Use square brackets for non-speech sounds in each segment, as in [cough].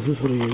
محسوس ہو رہی ہے۔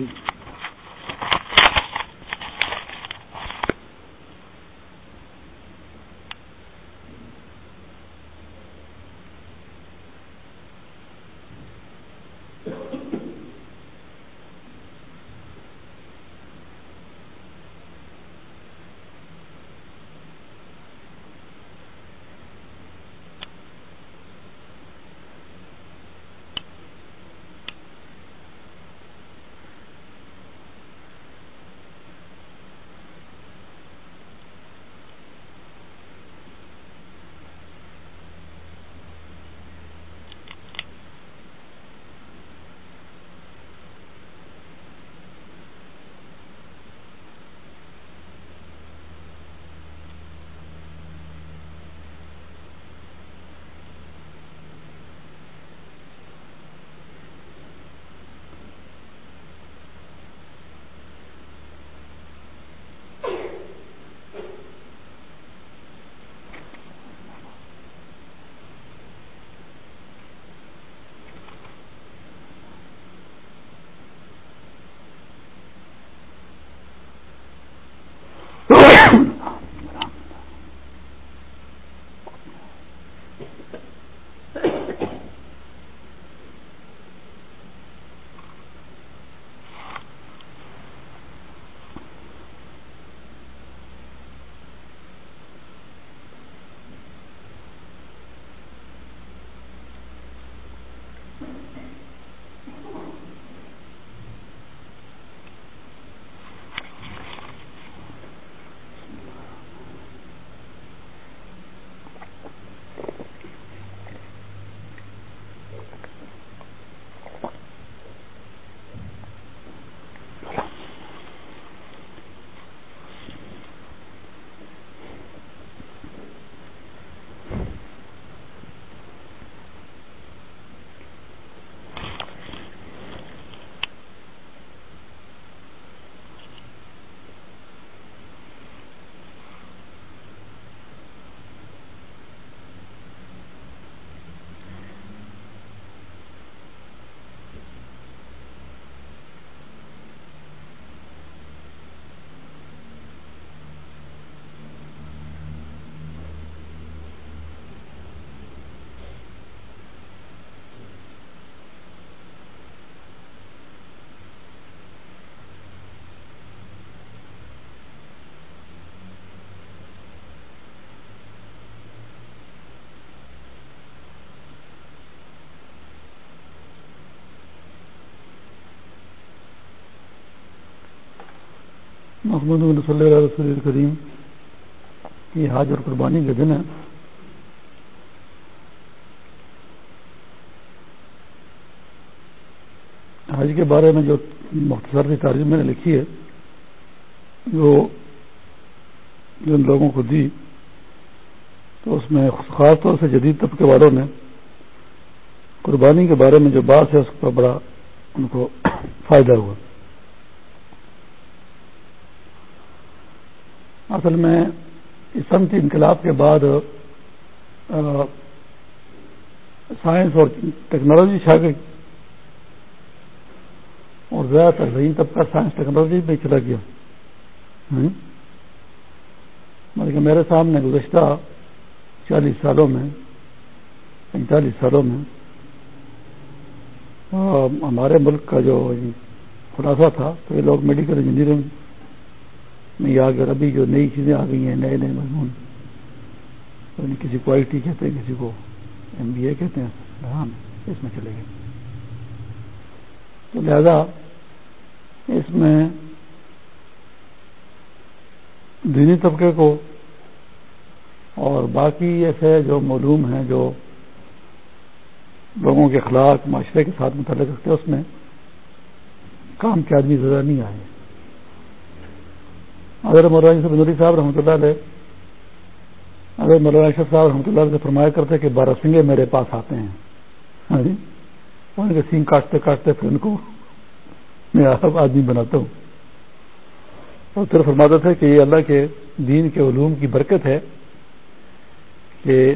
محمد صلی اللہ رسول الکریم یہ حاج اور قربانی کے دن ہے حج کے بارے میں جو مختصر کی تعلیم میں نے لکھی ہے جو جن لوگوں کو دی، تو اس میں خاص طور سے جدید طبقے والوں نے قربانی کے بارے میں جو بات ہے، اس کا بڑا ان کو [coughs] فائدہ ہوا۔ اصل میں صنعتی انقلاب کے بعد سائنس اور ٹیکنالوجی چھا گئی۔ اور زیادہ تر ذہین طبقہ سائنس ٹیکنالوجی پہ چلا گیا۔ بلکہ میرے سامنے گزشتہ چالیس سالوں میں، پینتالیس سالوں میں ہمارے ملک کا جو خلاصہ تھا تو یہ لوگ میڈیکل انجینئرنگ میں اگر ابھی جو نئی چیزیں آ گئی ہیں، نئے نئے مضمون۔ یعنی کسی کو آئی ٹی کہتے ہیں، کسی کو ایم بی اے کہتے ہیں ہاں اس میں چلے گئے۔ تو لہذا اس میں دینی طبقے کو اور باقی ایسے جو معلوم ہیں، جو لوگوں کے اخلاق، معاشرے کے ساتھ متعلق رکھتے ہیں، اس میں کام کے آدمی زیادہ نہیں آئے۔ اگر مولانا صاحب نوری صاحب رحمۃ اللہ علیہ اگر مولانا اشرف صاحب رحمۃ اللہ سے فرمایا کرتے کہ بارہ سنگے میرے پاس آتے ہیں۔ ہاں جی؟ ان کے سینگ کاٹتے کاٹتے پھر ان کو میں آدمی بناتا ہوں۔ اور پھر فرماتے تھے کہ یہ اللہ کے دین کے علوم کی برکت ہے کہ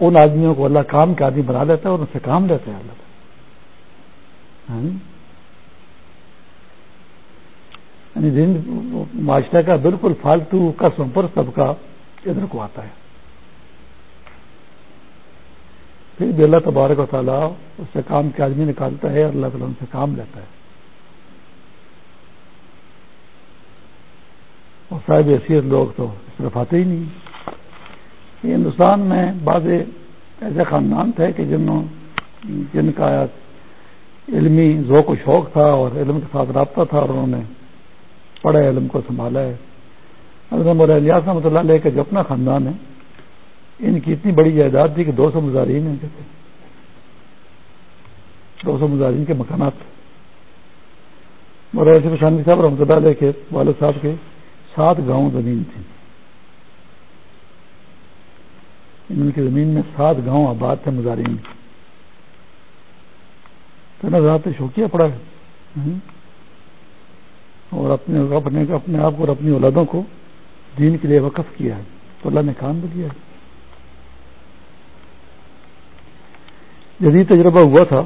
ان آدمیوں کو اللہ کام کے آدمی بنا لیتا ہے اور ان سے کام لیتا ہے اللہ ہاں جی؟ یعنی معاشرہ کا بالکل فالتو کا سمپر سب کا ادھر کو آتا ہے۔ پھر بھی اللہ تبارک و تعالیٰ اس سے کام کے آدمی نکالتا ہے اور اللہ تعالیٰ ان سے کام لیتا ہے۔ اور صاحب حیثیت لوگ تو اس طرف آتے ہی نہیں۔ ہندوستان میں بعض ایسے خاندان تھے کہ جنہوں جن کا علمی ذوق و شوق تھا اور علم کے ساتھ رابطہ تھا اور انہوں نے پڑھے، علم کو سنبھالا ہے الیاس رحمۃ اللہ علیہ کا جو اپنا خاندان ہے، ان کی اتنی بڑی جائیداد تھی کہ دو سو مظاہرین ہیں۔ کہتے دو سو مظاہرین کے مکانات۔ مولانا شاندی صاحب رحمۃ اللہ علیہ کے والد صاحب کے سات گاؤں زمین تھی ان کی زمین میں سات گاؤں آباد تھے مظاہرین تو شوقیہ پڑا ہے۔ اور اپنے اپنے اپنے آپ کو اور اپنی اولادوں کو دین کے لیے وقف کیا ہے۔ تو اللہ نے کام بھی کیا ہے۔ جدید تجربہ ہوا تھا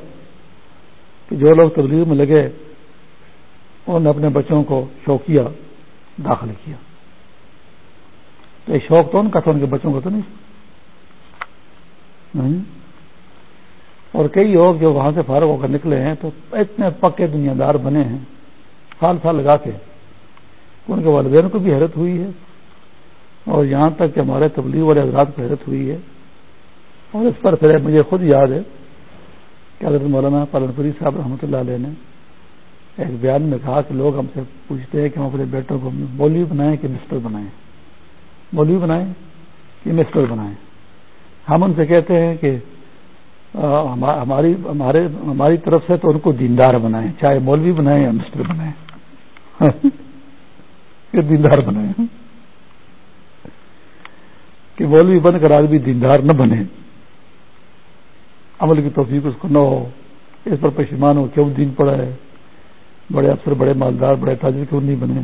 کہ جو لوگ تبلیغ میں لگے، انہوں نے اپنے بچوں کو شوقیہ داخل کیا۔ تو یہ شوق تو ان کا تھا، ان کے بچوں کا تو نہیں۔ اور کئی لوگ جو وہاں سے فارغ ہو کر نکلے ہیں تو اتنے پکے دنیا دار بنے ہیں۔ سال سال لگا کے ان کے والدین کو بھی حیرت ہوئی ہے اور یہاں تک کہ ہمارے تبلیغ والے حضرات کو حیرت ہوئی ہے اور اس پر پھر مجھے خود یاد ہے کہ حضرت مولانا پالن پوری صاحب رحمۃ اللہ علیہ نے ایک بیان میں کہا کہ لوگ ہم سے پوچھتے ہیں کہ ہم اپنے بیٹوں کو مولوی بنائیں کہ مسٹر بنائیں مولوی بنائیں کہ مسٹر بنائیں ہم ان سے کہتے ہیں کہ ہماری، ہمارے، ہماری طرف سے تو ان کو دیندار بنائیں چاہے مولوی بنائیں یا مسٹر بنائیں دیندار بنائیں کہ مولوی بن کر آدمی دیندار نہ بنے۔ عمل کی توفیق اس کو نہ ہو۔ اس پر پشیمان ہو کیوں دین پڑا ہے؟ بڑے افسر، بڑے مالدار، بڑے تاجر کیوں نہیں بنے؟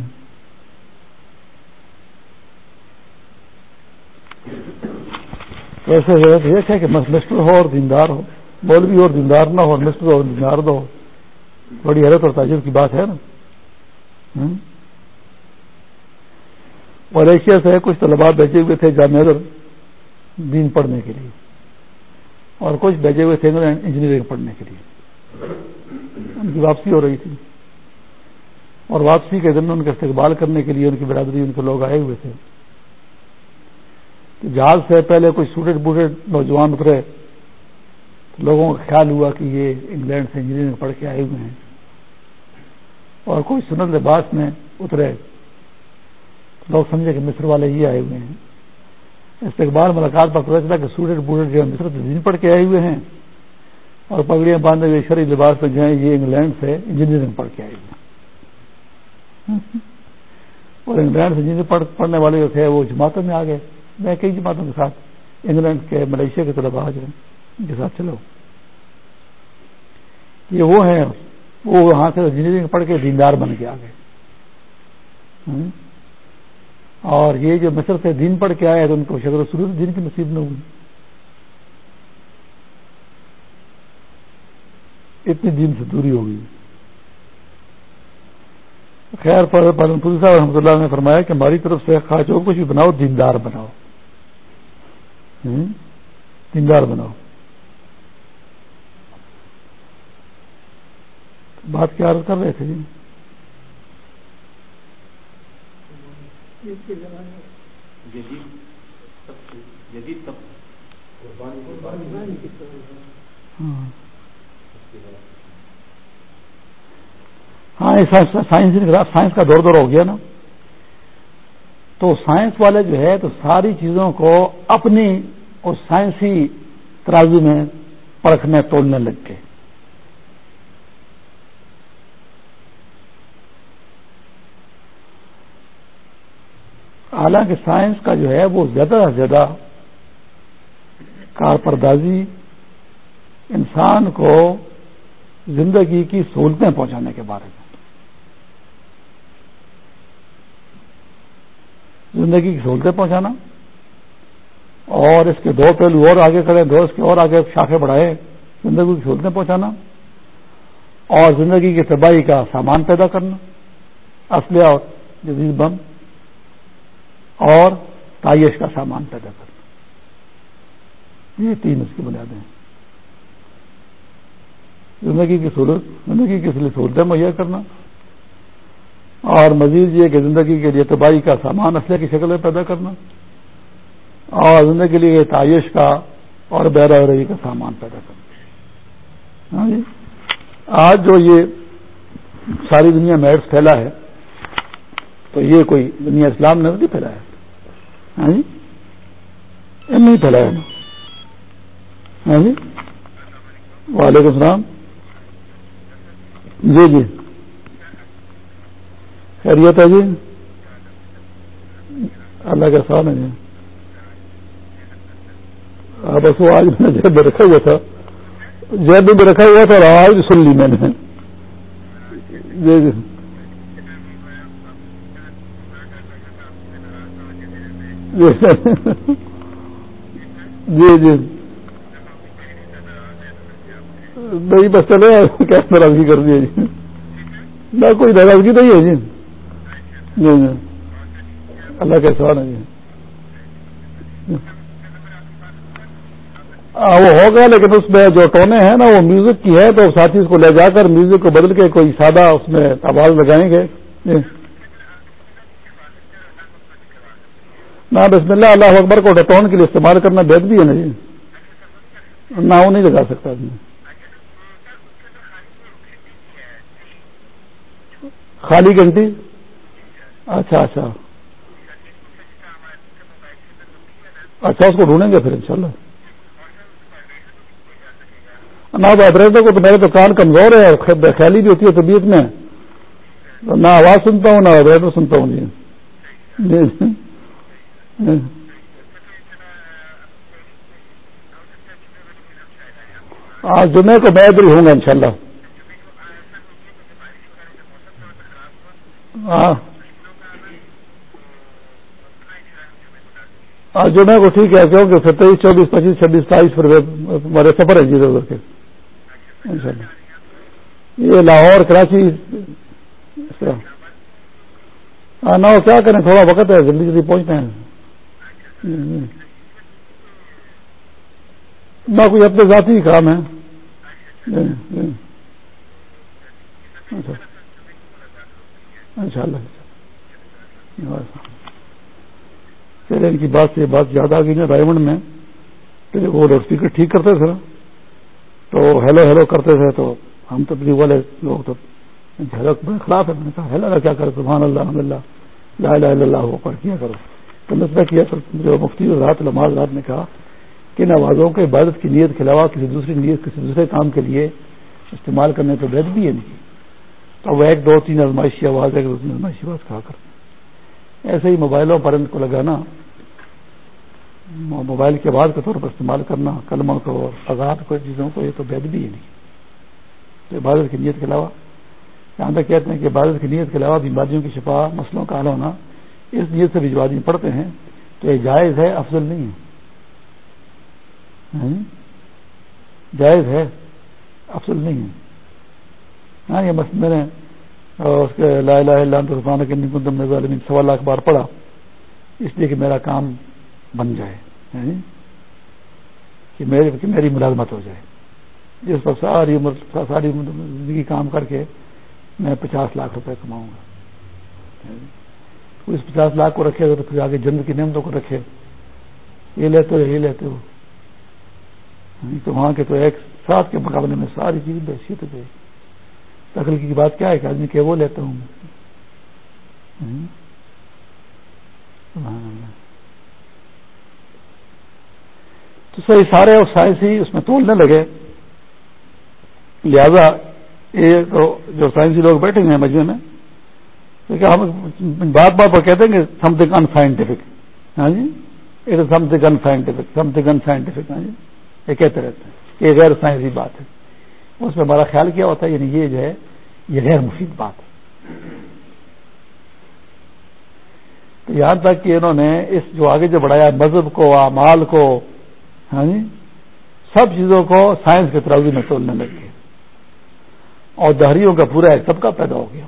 تو ایسے ایک ہے کہ مسٹر ہو اور دیندار ہو۔ مولوی اور دیندار نہ ہو مسٹر اور دیندار نہ ہو۔ بڑی حیرت اور تاجر کی بات ہے نا۔ اور ایشیا سے کچھ طلبا بیچے ہوئے تھے جامع دین پڑھنے کے لیے۔ اور کچھ بیچے ہوئے تھے انجینئرنگ پڑھنے کے لیے۔ ان کی واپسی ہو رہی تھی۔ اور واپسی کے دن ان کا استقبال کرنے کے لیے ان کی برادری، ان کے لوگ آئے ہوئے تھے۔ جہاز سے پہلے کوئی سوٹیڈ بوٹیڈ نوجوان اترے۔ تو لوگوں کا خیال ہوا کہ یہ انگلینڈ سے انجینئرنگ پڑھ کے آئے ہوئے ہیں۔ اور کوئی سنت لباس میں اترے، لوگ سمجھے کہ مصر والے یہ آئے ہوئے ہیں۔ استقبال ملاقات پر پتا چلا کہ سوٹیڈ بوٹیڈ جو مصر سے دین پڑھ کے آئے ہوئے ہیں اور پگڑیاں باندھے ہوئے شرعی لباس میں جو ہیں، یہ انگلینڈ سے انجینئرنگ پڑھ کے آئے ہوئے ہیں۔ اور انگلینڈ سے جن پڑھنے والے جو تھے، وہ جماعتوں میں آ گئے۔ میں کئی جماعتوں کے ساتھ، انگلینڈ کے، ملیشیا کے طلبا آج ان کے ساتھ چلو یہ وہ ہیں وہ وہاں سے انجینئرنگ پڑھ کے دیندار بن کے آ گئے اور یہ جو مصر سے دین پڑھ کے آئے تو ان کو شکر و سرور دین کی نصیب نہ ہوئی۔ اتنی دین سے دوری ہو گئی۔ خیر، پر پوری صاحب رحمۃ اللہ نے فرمایا کہ ہماری طرف سے خواہ جو کچھ بھی بناؤ، دیندار بناؤ۔ دیندار بناؤ۔ بات کیا کر رہے تھے جی۔ ہاں۔ ہاں سائنس سائنس کا دور دور ہو گیا نا۔ تو سائنس والے جو ہے تو ساری چیزوں کو اپنی اور سائنسی ترازو میں پرکھنے تولنے لگ گئے۔ حالانکہ سائنس کا جو ہے وہ زیادہ سے زیادہ کارپردازی انسان کو زندگی کی سہولتیں پہنچانے کے بارے میں۔ زندگی کی سہولتیں پہنچانا اور اس کے دو پہلو اور آگے کریں، دو اس کے اور آگے شاخیں بڑھائے زندگی کی سہولتیں پہنچانا اور زندگی کی تباہی کا سامان پیدا کرنا اسلحہ اور جدید بم۔ اور تعیش کا سامان پیدا کرنا۔ یہ تین اس کی بنیادیں ہیں۔ زندگی کی سہولت زندگی کی سہولتیں مہیا کرنا۔ اور مزید یہ کہ زندگی کے لیے تباہی کا سامان اسلحے کی شکل میں پیدا کرنا۔ اور زندگی کے لیے تعیش کا اور بیرا روی کا سامان پیدا کرنا۔ ہاں جی؟ آج جو یہ ساری دنیا میں ایڈس پھیلا ہے، تو یہ کوئی دنیا اسلام نے نہیں پھیلایا۔ ہاں جی جی؟ نہیں پھیلایا ہاں جی؟ وعلیکم السلام۔ جی جی۔ خیریت ہے جی؟ اللہ کا سال ہے جی۔ ہاں، بس وہ آج میں نے میں رکھا ہوا تھا۔ جیب میں رکھا ہوا تھا اور آواز بھی سن لی میں نے۔ جی جی۔ جی جی۔ نہیں، بس چلے کیا ناراضگی کر دی جی؟ نہ، کوئی ناراضگی نہیں ہے جی۔ جی جی۔ اللہ کا سوال ہے جی۔ ہاں، وہ ہوگا، لیکن اس میں جو ٹونے ہیں نا، وہ میوزک کی ہے، تو ساتھی اس کو لے جا کر میوزک کو بدل کے کوئی سادہ اس میں آواز لگائیں گے۔ جی۔ نہ بسم اللہ اللہ اکبر کو ٹون کے لیے استعمال کرنا بہت بھی ہے نا جی۔ نہ وہ نہیں لگا سکتا آدمی۔ خالی گھنٹی؟ اچھا اچھا۔ اچھا اس کو ڈھونڈیں گے پھر انشاءاللہ۔ نہ وائبریٹر کو تو میرے تو کان کمزور ہے اور خیالی بھی ہوتی ہے طبیعت میں۔ نہ آواز سنتا ہوں نہ وائبریٹر سنتا ہوں جی, جی۔ ہاں۔ آج جمعے کو میں ادھر ہوں گا انشاءاللہ۔ ہاں۔ جمعہ کو ٹھیک ہے، کیونکہ پھر تیئیس چوبیس، پچیس، چھبیس، ستائیس پھر ہمارے سفر ہے جی ادھر کے۔ یہ لاہور، کراچی۔ ہاں نہ کیا کریں؟ تھوڑا وقت ہے، جلدی جلدی پہنچتے ہیں۔ نہ کوئی اپنے ذاتی کام ہے۔ اچھا۔ ان چلے، ان کی بات سے بات یاد آ گئی نا رائمنڈ میں۔ وہ لاؤڈ اسپیکر ٹھیک کرتے تھے۔ نا تو ہیلو ہیلو کرتے تھے۔ تو ہم تو والے لوگ تو خلاف ہے میں نے کہا ہیلو کیا کرو سبحان اللہ الحمد اللہ لا الہ الا اللہ، وہ پر کیا کرو؟ تو مسئلہ کیا جو مفتی رات نماز رات نے کہا کہ ان آوازوں کے عبادت کی نیت کے علاوہ کسی دوسری نیت، کسی دوسرے کام کے لیے استعمال کرنے تو بیت بھی ہے نہیں۔ تو وہ ایک دو تین ازمائشی آواز، ایک دو تین ازمائشی آواز کہا کرتے ایسے ہی موبائلوں پر ان کو لگانا موبائل کے بعد کے طور پر استعمال کرنا، کلموں کو آزاد کو، چیزوں کو، یہ تو بید بھی ہے نہیں۔ تو عبادت کی نیت کے علاوہ، یہاں تک کہتے ہیں کہ عبادت کی نیت کے علاوہ بیماریوں کی شفا مسئلوں کا حل ہونا اس نیت سے بھی جو آدمی پڑھتے ہیں تو یہ جائز ہے، افضل نہیں ہے۔ ہاں جی؟ جائز ہے، افضل نہیں ہے۔ ہاں یہ میں نے اس کے لا الہ الا انت سبحانک انی کنت من الظالمین، سوا لاکھ بار پڑھا۔ اس لیے کہ میرا کام بن جائے۔ ہاں جی؟ کہ میری کہ میری ملازمت ہو جائے۔ جس پر ساری عمر، ساری زندگی کام کر کے میں پچاس لاکھ روپے کماؤں گا۔ ہاں جی؟ اس پچاس لاکھ کو رکھے تو پھر آگے جنگ کی نعمتوں کو رکھے۔ یہ لیتے ہو، یہ لیتے ہو۔ ہاں، تو وہاں کے تو ایک ساتھ کے مقابلے میں ساری چیز بحثیت ہے تخلیقی کی بات کیا ہے کہ آدمی کہ وہ لیتا ہوں؟ ہاں۔ تو سر سارے اور سائنسی اس میں تولنے لگے۔ لہذا یہ تو جو سائنسی لوگ بیٹھے ہوئے ہیں مجمے میں ہم بات بات پر کہتے ہیں کہ سم تھنگ ان سائنٹیفک ہاں جی؟ It is something in scientific something in scientific ہاں جی؟ یہ کہتے رہتے ہیں یہ غیر سائنسی بات ہے۔ اس میں ہمارا خیال کیا ہوتا ہے؟ یعنی یہ جو ہے، یہ غیر مفید بات ہے۔ تو یہاں تک کہ انہوں نے اس جو آگے جو بڑھایا مذہب کو، اعمال کو ہاں جی؟ سب چیزوں کو سائنس کے تراوی میں تولنے لگ گئے اور دہریوں کا پورا ایک طبقہ پیدا ہو گیا۔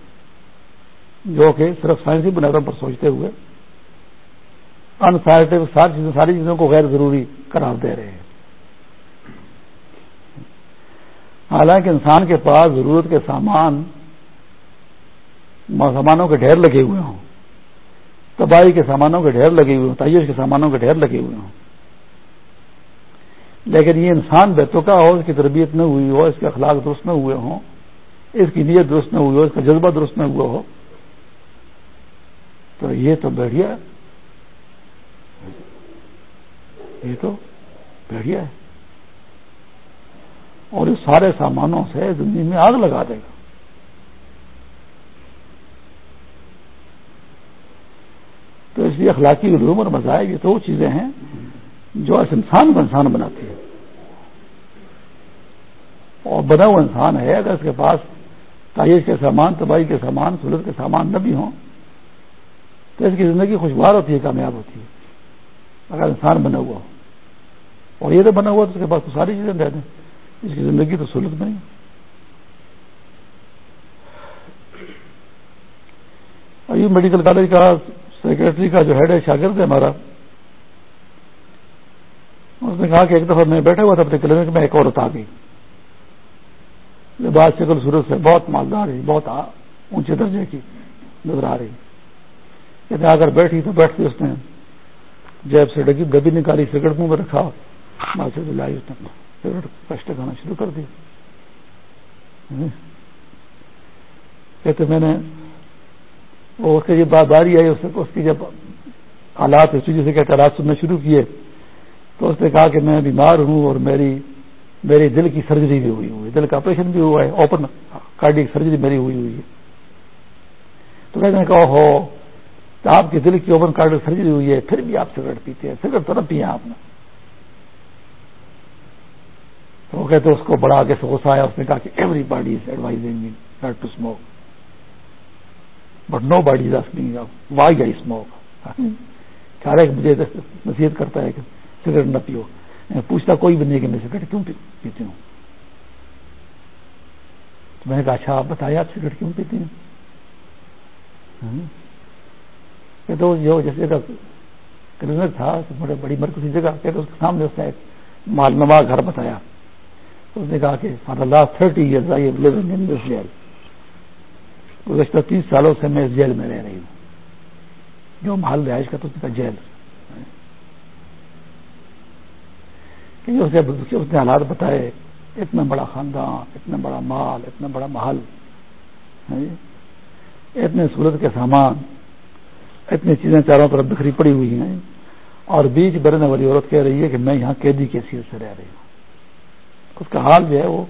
جو کہ صرف سائنسی بنیادوں پر سوچتے ہوئے ان سائنٹیفک ساری چیزیں، ساری چیزوں کو غیر ضروری قرار دے رہے ہیں۔ حالانکہ انسان کے پاس ضرورت کے سامان، سامانوں کے ڈھیر لگے ہوئے ہوں۔ تباہی کے سامانوں کے ڈھیر لگے ہوئے ہوں تعیش کے سامانوں کے ڈھیر لگے ہوئے ہوں۔ لیکن یہ انسان بیتوکا ہو، اس کی تربیت نہ ہوئی ہو، اس کے اخلاق درست نہ ہوئے ہوں، اس کی نیت درست نہ ہوئی ہو، اس کا جذبہ درست نہ ہوا ہو۔ تو یہ تو بڑھیا یہ تو بڑھیا ہے۔ اور اس سارے سامانوں سے زندگی میں آگ لگا دے گا۔ تو اس لیے اخلاقی علوم اور مذاہب یہ تو وہ چیزیں ہیں جو اس انسان کو انسان بناتی ہے اور بنا ہوا انسان ہے اگر اس کے پاس تائش کے سامان، تباہی کے سامان، سہولت کے سامان نہ بھی ہوں تو اس کی زندگی خوشگوار ہوتی ہے، کامیاب ہوتی ہے۔ اگر انسان بنا ہوا ہو۔ اور یہ تو بنا ہوا تو اس کے پاس تو ساری چیزیں دے دیں اس کی زندگی تو سہولت نہیں اور یہ میڈیکل کالج کا سیکرٹری کا جو ہیڈ ہے، شاگرد ہے ہمارا۔ اس نے کہا کہ ایک دفعہ میں بیٹھا ہوا تھا اپنے کلینک میں، ایک عورت آ گئی۔ بات شکل صورت سے بہت مالدار ہے، بہت اونچے درجے کی نظر آ رہی۔ کہتے اگر بیٹھی تو بیٹھتی اس نے جیب سے ڈگی ڈبی نکالی، سگریٹ منہ میں رکھا بات سے لائی اس نے سگریٹ کشٹ کھانا شروع کر دی۔ کہتے میں نے وہ اس کی جب باری آئی، اس کی جب حالات اس سے کہتے حالات سننا شروع کیے، تو اس نے کہا کہ میں بیمار ہوں اور میری میری دل کی سرجری بھی ہوئی ہوئی دل کا آپریشن بھی ہوا ہے اوپن کارڈک سرجری میری ہوئی ہوئی ہے۔ تو کہتے ہیں کہ ہو آپ کے دل کی اوپن کارڈک سرجری ہوئی ہے پھر بھی آپ سگریٹ پیتے ہیں سگریٹ تو نہ پیے آپ نے۔ تو وہ کہتے اس کو بڑا آگے سے غصہ آیا اس نے کہا کہ everybody is advising not to smoke but nobody is asking why I smoke ہر ایک مجھے نصیحت کرتا ہے کہ سگریٹ نہ پیو۔ پوچھتا کوئی بھی نہیں کہ میں سگریٹ کیوں پیتی ہوں؟ تو میں نے کہا اچھا آپ بتائیے آپ سگریٹ کیوں پیتی ہیں؟ ہاں؟ تو جو جیسے کلینک تھا بڑے بڑی مرکزی جگہ کہ اس کے سامنے اس نے ایک مالنما گھر بتایا۔ اس نے کہا کہ for last thirty years I am living in this jail گزشتہ تیس سالوں سے میں اس جیل میں رہ رہی ہوں۔ جو محل رہائش کا تو اس کا جیل کہ اس نے حالات بتائے، اتنا بڑا خاندان، اتنا بڑا مال، اتنا بڑا محل ہاں جی؟ اتنے سورت کے سامان۔ اتنی چیزیں چاروں طرف بکھری پڑی ہوئی ہیں۔ اور بیچ برنے والی عورت کہہ رہی ہے کہ میں یہاں قیدی کے سیل سے رہ رہی ہوں۔ اس کا حال جو ہے وہ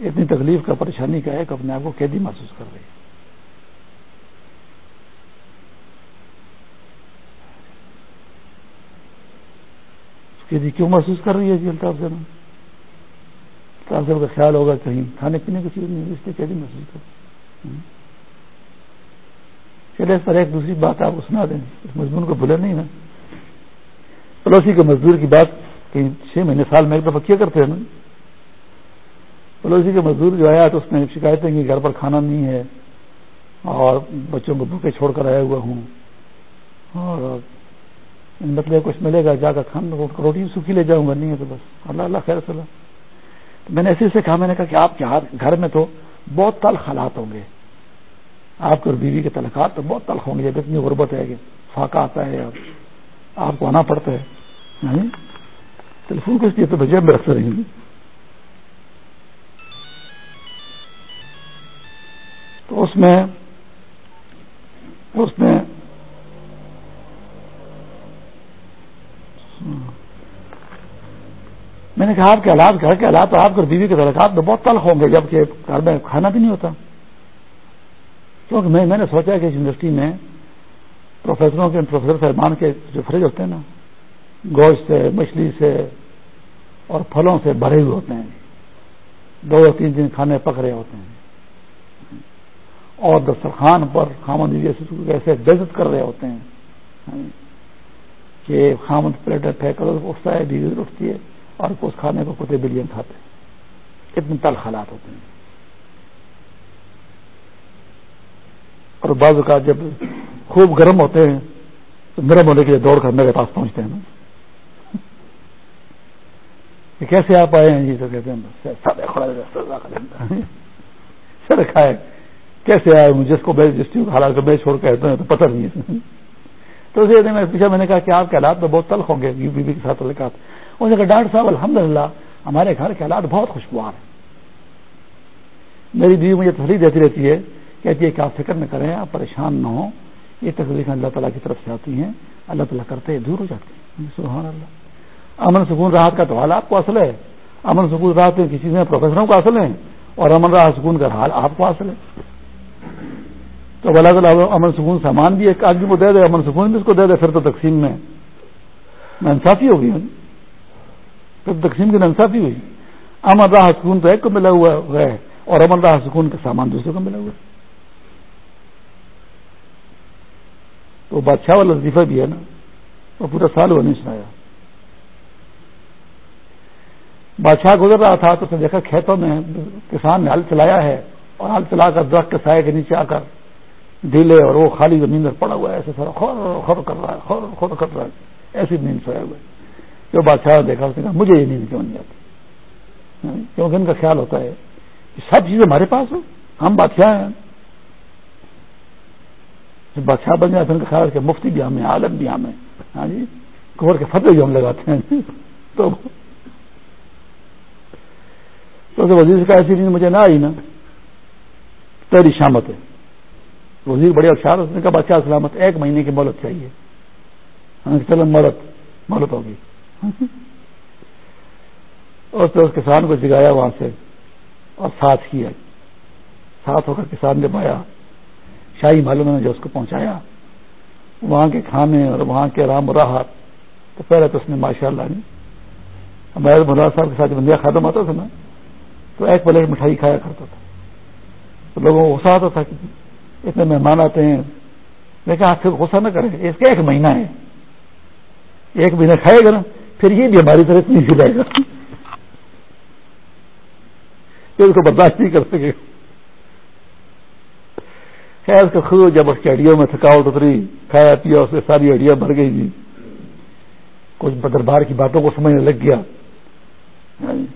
اتنی تکلیف کا، پریشانی کا ہے کہ اپنے آپ کو قیدی محسوس کر رہی ہے۔ کہ کیوں محسوس کر رہی ہے جی الطاف سے الطاف صاحب کا خیال ہوگا کہیں کھانے پینے کی چیز نہیں، اس لیے کیسے محسوس کر رہی چلے اس پر ایک دوسری بات آپ کو سنا دیں۔ اس مضمون کو بھولے نہیں نا۔ پڑوسی کے مزدور کی بات کہیں چھ مہینے، سال میں ایک دفعہ کیا کرتے ہیں نا؟ پڑوسی کے مزدور جو آیا تو اس نے شکایتیں کہ گھر پر کھانا نہیں ہے اور بچوں کو بھوکے چھوڑ کر آیا ہوا ہوں۔ اور مطلب کچھ ملے گا، جا کر کھانا روٹی سوکھی لے جاؤں گا، نہیں ہے تو بس۔ اللہ اللہ خیر صلاح۔ تو میں نے ایسے سے کہا، میں نے کہا کہ آپ کے ہاتھ، گھر میں تو بہت تلخ حالات ہوں گے۔ آپ کے اور بیوی کے تعلقات تو بہت تلخ ہوں گے، جب اتنی غربت ہے کہ فاقہ آتا ہے آپ کو آنا پڑتا ہے۔ ٹیلیفون کو اس لیے تو بجے میں رکھتے رہیں گے تو اس میں اس میں میں نے کہا آپ کے حالات گھر کے حالات آپ اور بیوی کے تعلقات تو بہت تلخ ہوں گے، جبکہ گھر میں کھانا بھی نہیں ہوتا۔ کیونکہ میں میں نے سوچا کہ اس یونیورسٹی میں پروفیسروں کے پروفیسر صاحبان کے جو فریج ہوتے ہیں نا، گوشت سے، مچھلی سے اور پھلوں سے بھرے ہوئے ہوتے ہیں۔ دو یا تین دن کھانے پک رہے ہوتے ہیں۔ اور دسترخوان پر خامن جی ایسے بےزت کر رہے ہوتے ہیں۔ کہ خامد پلیٹر پھینک اٹھتا ہے، بیوی اٹھتی ہے اور اس کھانے کو کتے بلین کھاتے ہیں۔ اتنے تل حالات ہوتے ہیں۔ اور بعض کا جب خوب گرم ہوتے ہیں، تو نرم ہونے کے لیے دوڑ کر میرے پاس پہنچتے ہیں۔ نا کیسے آپ آئے ہیں؟ جی تو کہتے ہیں سر کھائے کیسے آئے ہوں؟ جس کو جس حالات کو میں چھوڑ کے ہیں تو پتہ نہیں ہے۔ تو اسی میں پیچھے میں نے کہا کہ آپ کے حالات تو بہت تلخ ہوں گے یو پی پی کے ساتھ تعلقات انہوں نے کہا، ڈاکٹر صاحب، الحمدللہ، ہمارے گھر کے حالات بہت خوشگوار ہیں۔ میری بیوی مجھے تسلی دیتی رہتی ہے کہتی ہے کہ آپ فکر نہ کریں، آپ پریشان نہ ہوں۔ یہ تکلیفیں اللہ تعالیٰ کی طرف سے آتی ہیں۔ اللہ تعالیٰ کرتے دور ہو جاتے ہیں۔ سبحان اللہ۔ امن سکون راحت کا تو حال آپ کو اصل ہے۔ امن سکون راحت کی چیزیں پروفیسروں کو اصل ہیں اور امن راحت سکون کا حال آپ کو اصل ہے۔ تو اللہ تعالیٰ امن سکون سامان بھی ایک آدمی کو دے دے، امن سکون بھی اس کو دے دے، پھر تو تقسیم میں انصافی ہوگی پھر تقسیم کی انصافی ہوئی۔ امن راہ سکون تو ایک کو ملا ہوا ہے اور امن راہ سکون کا سامان دوسرے کو ملا ہوا ہے۔ تو بادشاہ والا لطیفہ بھی ہے نا، وہ پورا سال وہ نہیں سنایا۔ بادشاہ گزر رہا تھا تو اس نے دیکھا کھیتوں میں کسان نے ہل چلایا ہے اور ہل چلا کر درخت کے سائے کے نیچے آ کر ڈھیلے اور وہ خالی زمین پر پڑا ہوا ہے، ایسے سارا خور خور کر رہا ہے، خور خور کر رہا ہے، ایسی نیند سویا ہوا ہے۔ جو بادشاہ دیکھا، اس نے کہا، مجھے یہ نیند کیوں نہیں آتی۔ کیونکہ ان کا خیال ہوتا ہے کہ سب چیزیں ہمارے پاس ہو ہم بادشاہ ہیں۔ بادشاہ بن جائے کا خیال کہ مفتی بھی ہمیں عالم بھی ہمیں ہاں جی؟ کور کے فتح بھی ہم لگاتے ہیں۔ [laughs] تو وزیر کا ایسی نیند مجھے نہ آئی نا۔ تیری شامت ہے۔ وزیر بڑے اچھا اس نے کہا، بادشاہ سلامت، ایک مہینے کی مولت چاہیے۔ ہاں جی، چلو، مولت مولت ہوگی۔ [laughs] اور پھر اس کسان کو جگایا وہاں سے اور ساتھ کیا۔ ساتھ ہو کر کسان جب آیا شاہی محل نے جو اس کو پہنچایا، وہاں کے کھانے اور وہاں کے رام و راحت، تو پہلے تو اس نے ماشاء اللہ نہیں ہمارے مولانا صاحب کے ساتھ بندیا خاتم آتا تھا نا، تو ایک پلیٹ مٹھائی کھایا کرتا تھا۔ تو لوگوں کو غصہ آتا تھا کہ اتنے مہمان آتے ہیں۔ لیکن آپ پھر غصہ نہ کریں، اس کا ایک مہینہ ہے۔ ایک مہینہ کھائے گا نا، پھر یہ بھی ہماری طرح اتنی جائے گا۔ [laughs] پھر اس کو برداشت نہیں کر سکے۔ خیر کا خود جب اس کی ہڈیوں میں تھکاوٹ اتری، کھایا پیا، اس میں ساری ہڈیاں بھر گئی جی۔ کچھ دربار کی باتوں کو سمجھنے لگ گیا۔ ہاں جی۔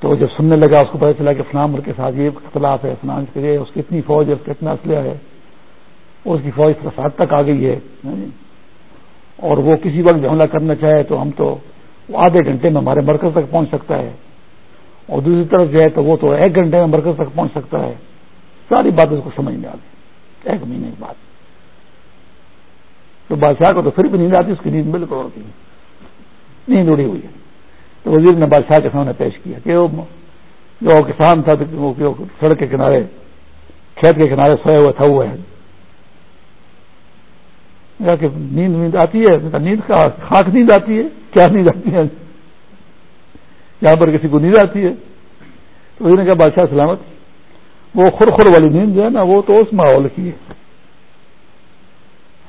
تو جب سننے لگا، اس کو پتا چلا کہ فلام کے ساتھ یہ اختلاف ہے فلان کے اس کی اتنی فوج ہے، اس کا اتنا اسلحہ ہے۔ اس کی فوج فساد تک آ گئی ہے۔ ہاں جی۔ اور وہ کسی وقت حملہ کرنا چاہے تو ہم تو آدھے گھنٹے میں ہمارے مرکز تک پہنچ سکتا ہے۔ اور دوسری طرف جو ہے تو وہ تو ایک گھنٹے میں مرکز تک پہنچ سکتا ہے۔ ساری بات اس کو سمجھ میں آ گئی۔ ایک مہینے کے بعد۔ تو بادشاہ کو تو پھر بھی نیند آتی اس کی نیند بالکل ہوتی ہے نیند اڑی ہوئی ہے۔ تو وزیر نے بادشاہ کے سامنے پیش کیا کہ وہ جو کسان تھا سڑک کے کنارے، کھیت کے کنارے سویا ہوا تھا، وہ ہے۔ کہ نیند نیند آتی ہے؟ نیند کا خاک نیند آتی ہے؟ کیا نیند آتی ہے؟ یہاں پر کسی کو نیند آتی ہے؟ تو وزیر نے کہا، بادشاہ سلامت۔ وہ خور خور والی نیند جو ہے نا، وہ تو اس ماحول کی ہے۔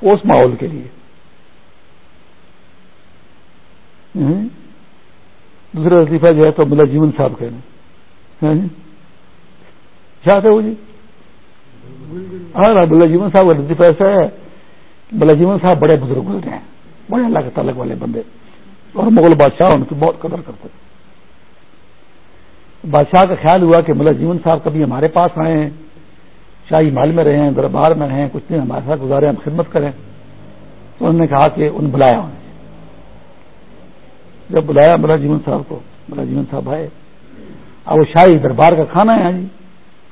اس ماحول کے لیے۔ دوسرا لطیفہ جو ہے تو ملا جیون صاحب کہنا کیا وہ جی؟ ہاں, ہاں، بلا جیون صاحب کا لطیفہ ایسا ہے۔ بلا جیون صاحب بڑے بزرگ گزرے ہیں۔ بڑے اللہ کے تعلق والے بندے۔ اور مغل بادشاہ ان کی بہت قدر کرتے ہیں۔ بادشاہ کا خیال ہوا کہ ملا جیون صاحب کبھی ہمارے پاس آئے ہیں شاہی محل میں رہے ہیں دربار میں رہے ہیں کچھ دن ہمارے ساتھ گزارے ہم خدمت کریں۔ تو انہوں نے کہا کہ ان بلایا انہیں جب بلایا ملا جیون صاحب کو، ملا جیون صاحب آئے۔ اب وہ شاہی دربار کا کھانا ہے ہاں جی۔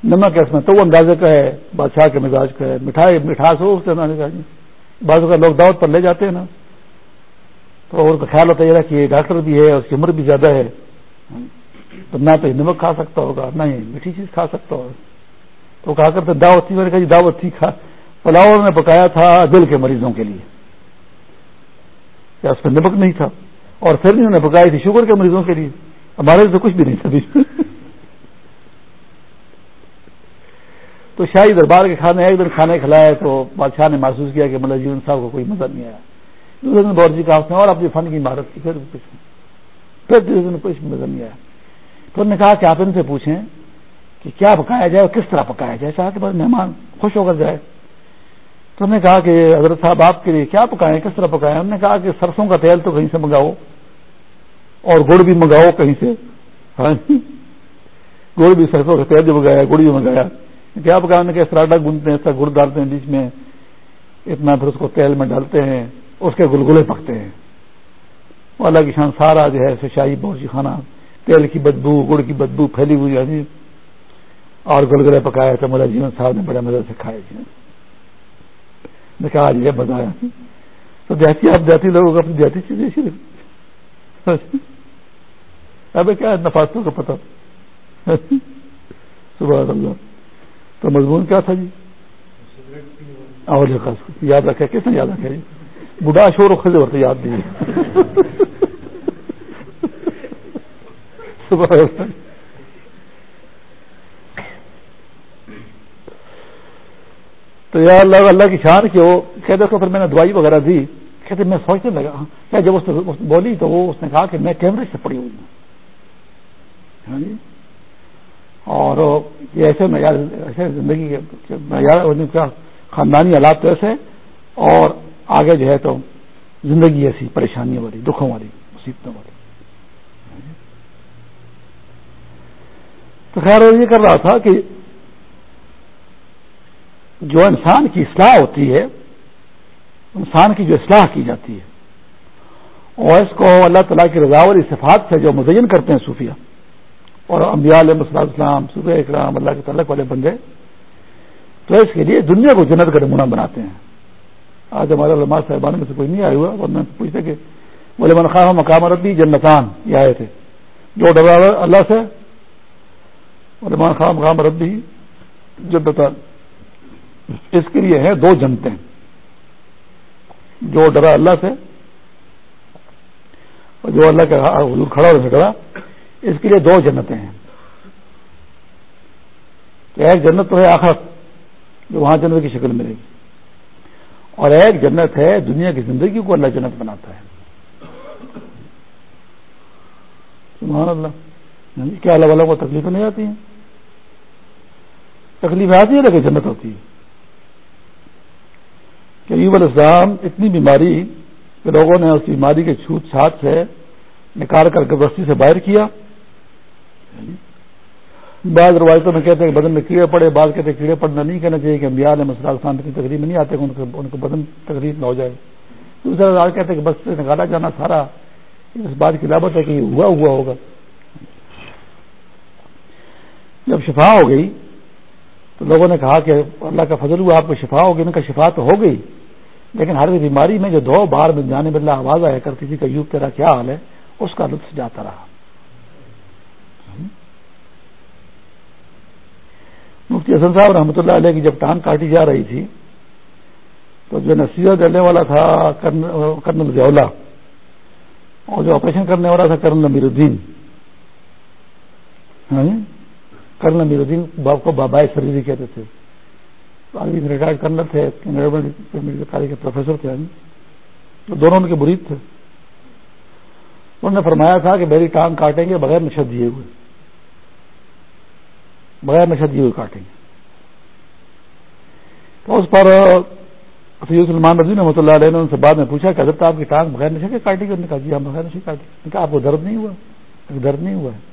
نمک ہے اس میں، تو وہ اندازے کا ہے، بادشاہ کے مزاج کا ہے۔ مٹھائی، مٹھاس ہو اس کے اندازے کا جی۔ بعض کا لوگ دعوت پر لے جاتے ہیں نا۔ تو اور کا خیال ہوتا ہے کہ یہ ڈاکٹر بھی ہے، اس کی عمر بھی زیادہ ہے۔ ہاں جی۔ تو نہ تو نمک کھا سکتا ہوگا، نہ ہی میٹھی چیز کھا سکتا ہوگا۔ تو کہا کرتے دعوت تھی؟ میں نے کہا جی دعوت تھی، کھا۔ پلاؤ نے پکایا تھا دل کے مریضوں کے لیے۔ کیا اس میں نمک نہیں تھا؟ اور پھر بھی انہوں نے پکائی تھی شوگر کے مریضوں کے لیے۔ ہمارے تو کچھ بھی نہیں تھا۔ تو شاہی دربار کے کھانے، ایک دن کھانے کھلائے تو بادشاہ نے محسوس کیا کہ ملا جیون صاحب کو کوئی مزہ نہیں آیا۔ دوسرے دن بور جی کا اور اپنی فن کی عمارت کی۔ پھر کچھ پھر دوسرے دن کچھ مزہ نہیں آیا۔ تو انہوں نے کہا کہ آپ ان سے پوچھیں کہ کیا پکایا جائے اور کس طرح پکایا جائے چاہتے بس مہمان خوش ہو کر جائے تو انہوں نے کہا کہ حضرت صاحب، آپ کے لیے کیا پکائیں، کس طرح پکائیں؟ ہم نے کہا کہ سرسوں کا تیل تو کہیں سے منگاؤ اور گڑ بھی منگاؤ کہیں سے۔ ہاں جی، گڑ بھی سرسوں کا تیل بھی منگایا، گڑ بھی منگایا۔ کیا پکایا؟ انہوں نے کہ سراڈا گونتے ہیں ایسا گڑ ڈالتے ہیں بیچ میں۔ اتنا پھر اس کو تیل میں ڈالتے ہیں، اس کے گلگلے پکتے ہیں۔ اللہ کی شان سارا جو ہے سچائی بہت سی کھانا تیل کی بدبو، گڑ کی بدبو پھیلی ہوئی ہے۔ اور گلگلے پکایا تھا میرا جیون صاحب نے بڑے مزے سے کھائے جی کہا، آج یہ بتایا تو دیہتی آپ دیہتی لوگوں کو اپنی دیہتی چیزیں ابھی کیا نفاستوں کا پتا صبح اللہ۔ تو مضمون کیا تھا جی؟ اور یاد رکھا کس نے یاد رکھا جی؟ بڑھا شور و خلے ہوتے یاد نہیں۔ تو یا اللہ اللہ کی شان کی وہ کہتے پھر میں نے دوائی وغیرہ دی۔ کہتے میں سوچنے لگا ہاں۔ کیا جب اس نے بولی تو وہ اس نے کہا کہ میں کیمرے سے پڑی ہوئی ہوں۔ ہاں جی؟ اور یہ ایسے معیار ایسے زندگی کے معیار خاندانی حالات تو ایسے اور آگے جو ہے تو زندگی ایسی پریشانیوں والی، دکھوں والی، مصیبتوں والی۔ تو خیر یہ کر رہا تھا کہ جو انسان کی اصلاح ہوتی ہے، انسان کی جو اصلاح کی جاتی ہے، اور اس کو اللہ تعالیٰ کی رضا والی صفات سے جو مزین کرتے ہیں صوفیہ اور انبیاء علیہ مسلم اسلام صوفیہ اکرام، اللہ کے تعلق والے بندے، تو اس کے لیے دنیا کو جنت کا نمونہ بناتے ہیں۔ آج ہمارے علماء صاحبان میں سے کوئی نہیں آیا ہوا، اور میں پوچھتے کہ بولے من خواہ مقام ربی جنتان یہ آئے تھے جو ڈرا اللہ سے علمان خواہ مقام ربی جنتان اس کے لیے ہیں دو جنتیں۔ جو ڈرا اللہ سے اور جو اللہ کا ہاں حضور کھڑا ہو ڈرا اس کے لیے دو جنتیں ہیں۔ ایک جنت تو ہے آخر جو وہاں جنت کی شکل ملے گی۔ اور ایک جنت ہے دنیا کی زندگی کو اللہ جنت بناتا ہے۔ سبحان اللہ۔ یعنی کیا اللہ والوں کو تکلیفیں نہیں آتی ہیں۔ تکلیفیں آتی ہیں لیکن جنت ہوتی ہے۔ کہ یو الاسلام اتنی بیماری کہ لوگوں نے اس بیماری کے چھوٹ چھات سے نکال کر گربستی سے باہر کیا۔ بعض روایتوں میں کہتے ہیں کہ بدن میں کیڑے پڑے، بعض کہتے ہیں کیڑے پڑنا نہیں کہنا چاہیے کہ ہم نے مسئلہ خان کی تقریب میں نہیں آتے کہ ان کو بدن تقریب نہ ہو جائے۔ دوسرا راج کہتے ہیں کہ بس سے نکالا جانا سارا اس بات کی لابت ہے کہ یہ ہوا ہوا ہوگا۔ جب شفا ہو گئی تو لوگوں نے کہا کہ اللہ کا فضل ہوا، آپ کو شفا ہوگی، ان کا شفا تو ہو گئی۔ لیکن ہر بیماری میں جو دو بار میں جانے آواز آیا کرتی تھی کہ یوگ تیرا کیا حال ہے؟ اس کا لطف جاتا رہا۔ مفتی حسن صاحب رحمۃ اللہ علیہ کی جب ٹانگ کاٹی جا رہی تھی، تو جو نصیحت دینے والا تھا کرنل ضیاء اور جو آپریشن کرنے والا تھا کرنل امیر الدین۔ ہاں جی؟ کرنل امیر الدین باپ کو بابائے سرجری کہتے تھے۔ ریٹائرڈ کرنل تھے کے پروفیسر تھے ہاں جی؟ دونوں ان کے مرید تھے۔ انہوں نے فرمایا تھا کہ میری ٹانگ کاٹیں گے بغیر نشد دیے ہوئے۔ بغیر نشہ دیے ہوئے کاٹیں گے۔ تو اس پر سید سلمان رضی رحمۃ اللہ علیہ نے ان سے بعد میں پوچھا کہ حضرت آپ کی ٹانگ بغیر نشے کے کاٹی گئی کہا جی ہم بغیر نشے کاٹی کہا آپ کو درد نہیں ہوا؟ درد نہیں ہوا ہے۔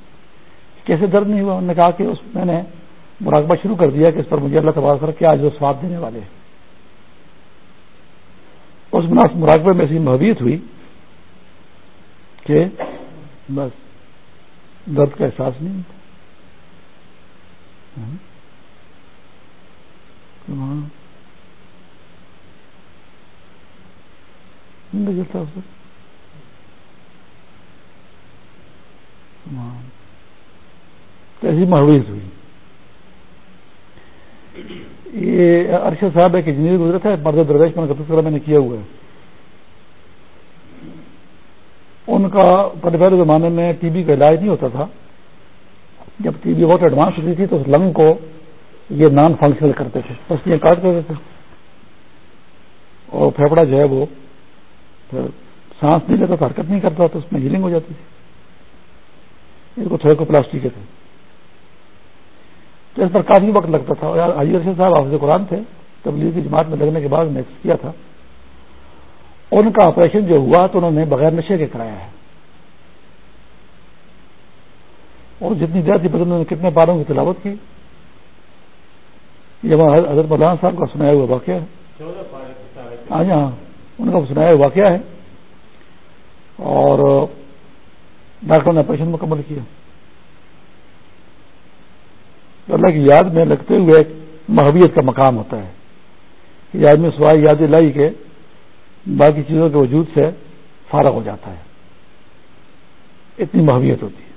کیسے درد نہیں ہوا۔ انہوں نے کہا کہ اس میں نے مراقبہ شروع کر دیا کہ اس پر مجھے اللہ تبار کر کیا آج وہ سواب دینے والے اس مراقبے میں ایسی محبیت ہوئی کہ بس درد کا احساس نہیں ہوتا۔ ہاں۔ ہاں۔ ایسی محرویت ہوئی یہ ارشد صاحب ایک انجینئر گزرا تھا مرد درویش میں تذکرہ میں نے کیا ہوا ہے ان کا پہلے زمانے میں ٹی بی کا علاج نہیں ہوتا تھا جب ٹی وی بہت ایڈوانس ہوتی تھی تو اس لنگ کو یہ نان فنکشنل کرتے تھے بس یہ کاٹ دیتے تھے اور پھیپڑا جو ہے وہ سانس نہیں لیتا تھا حرکت نہیں کرتا تو اس میں ہیلنگ ہو جاتی تھی اس کو تھوڑے کو پلاسٹک کے تھے تو اس پر کافی وقت لگتا تھا۔ حجی ارشد صاحب حافظ قرآن تھے تبلیغ کی جماعت میں لگنے کے بعد میں کیا تھا۔ ان کا آپریشن جو ہوا تو انہوں نے بغیر نشے کے کرایا ہے۔ اور جتنی دیر تھی انہوں نے کتنے پاروں کی تلاوت کی۔ یہ حضرت مولانا صاحب کا سنایا ہوا واقعہ ہے۔ ہاں جی ہاں ان کا سنایا ہوا واقعہ ہے۔ اور ڈاکٹر نے آپریشن مکمل کیا۔ اللہ کی یاد میں لگتے ہوئے ایک محبیت کا مقام ہوتا ہے کہ آدمی سوائے یاد لائی کے باقی چیزوں کے وجود سے فارغ ہو جاتا ہے۔ اتنی محبیت ہوتی ہے۔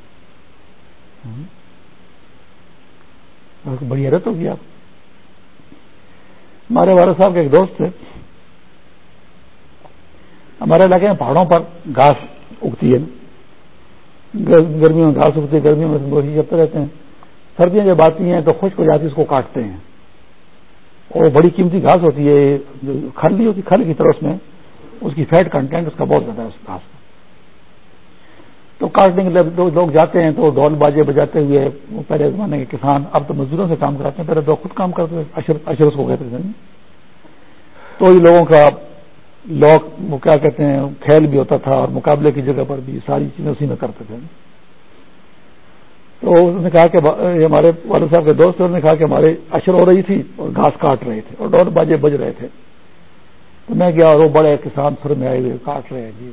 بڑی حیرت ہوگی آپ۔ ہمارے والد صاحب کے ایک دوست تھے ہمارے علاقے میں پہاڑوں پر گھاس اگتی ہے۔ گرمیوں میں گھاس اگتی ہے، گرمیوں میں کرتے رہتے ہیں۔ سردیاں جب آتی ہیں تو خشک ہو جاتی اس کو کاٹتے ہیں۔ اور بڑی قیمتی گھاس ہوتی ہے، جو کھل نہیں ہوتی کھل کی طرح اس میں، اس کی فیٹ کنٹینٹ اس کا بہت زیادہ ہے اس گھاس کا تو کاٹنے کے لیے لوگ جاتے ہیں تو ڈول باجے بجاتے ہوئے پہلے زمانے کے کسان اب تو مزدوروں سے کام کراتے ہیں، پہلے تو خود کام کرتے تھے، اشرف کو کہتے تھے۔ تو یہ لوگوں کا لوگ کیا کہتے ہیں، کھیل بھی ہوتا تھا اور مقابلے کی جگہ پر بھی ساری چیزیں اسی میں کرتے تھے۔ تو اس نے کہا کہ ہمارے والد صاحب کے دوست نے کہا کہ ہمارے اشر ہو رہی تھی اور گھاس کاٹ رہے تھے اور ڈول باجے بج رہے تھے۔ تو میں گیا اور وہ بڑے کسان سر میں آئے ہوئے کاٹ رہے ہیں جی۔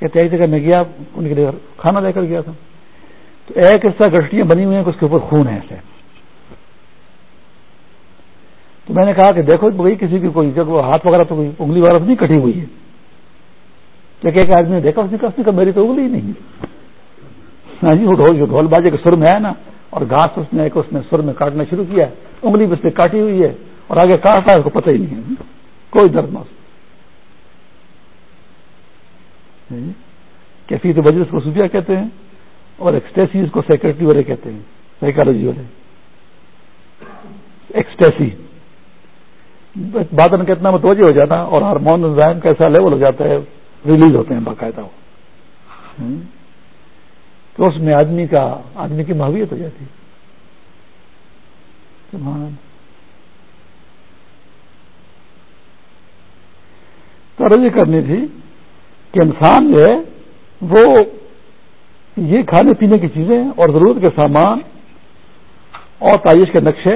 کہتے ایک جگہ میں گیا، ان کے لیے کھانا لے کر گیا تھا۔ تو ایک ایسا گٹیاں بنی ہوئی ہیں کہ اس کے اوپر خون ہے ایسے۔ تو میں نے کہا کہ دیکھو، بھائی، کسی کی کوئی جب ہاتھ وغیرہ تو کوئی انگلی وغیرہ نہیں کٹی ہوئی ہے۔ کہ ایک آدمی نے دیکھا، اس نے کہا میری تو انگلی نہیں۔ ہاں جی وہ ڈھول ڈھول بازے کے سر میں آیا نا، اور گھاس اس نے ایک اس نے سر میں کاٹنا شروع کیا انگلی بھی اس نے کاٹی ہوئی ہے، اور آگے کاٹا ہے اس کو پتہ ہی نہیں ہے۔ کوئی درد مس ہاں جی، کیفیت وجہ کو صوفیہ کہتے ہیں، اور ایکسٹیسی کو سیکرٹری والے کہتے ہیں سائیکالوجی والے۔ ایکسٹیسی بات ان کتنا متوجہ ہو جاتا، اور ہارمون انزائم کا ایسا لیول ہو جاتا ہے ریلیز ہوتے ہیں باقاعدہ۔ ہاں جی۔ تو اس میں آدمی کا، آدمی کی محویت ہو جاتی۔ تو کرنی تھی کہ انسان جو ہے، وہ یہ کھانے پینے کی چیزیں اور ضرورت کے سامان اور تعیش کے نقشے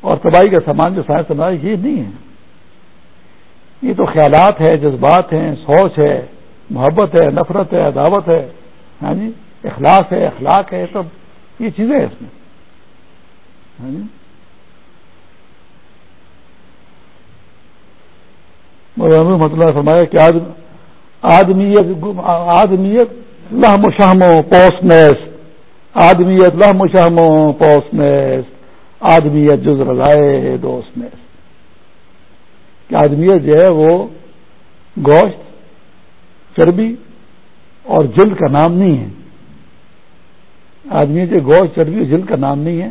اور تباہی کا سامان جو سائنس بنا یہ نہیں ہے۔ یہ تو خیالات ہے جذبات ہیں، سوچ ہے، محبت ہے، نفرت ہے، عداوت ہے۔ ہاں جی؟ اخلاق ہے اخلاق ہے سب یہ چیزیں ہیں اس میں۔ مطلب فرمایا کہ آج آدمیت آدمیت لہم و شہم و پوسنیس آدمیت لہم و شہم و پوسنیس آدمیت جز رضائے دوستنیس کہ آدمیت جو ہے وہ گوشت، چربی اور جلد کا نام نہیں ہے۔ آدمی جو گوشت چربی اور جلد کا نام نہیں ہے۔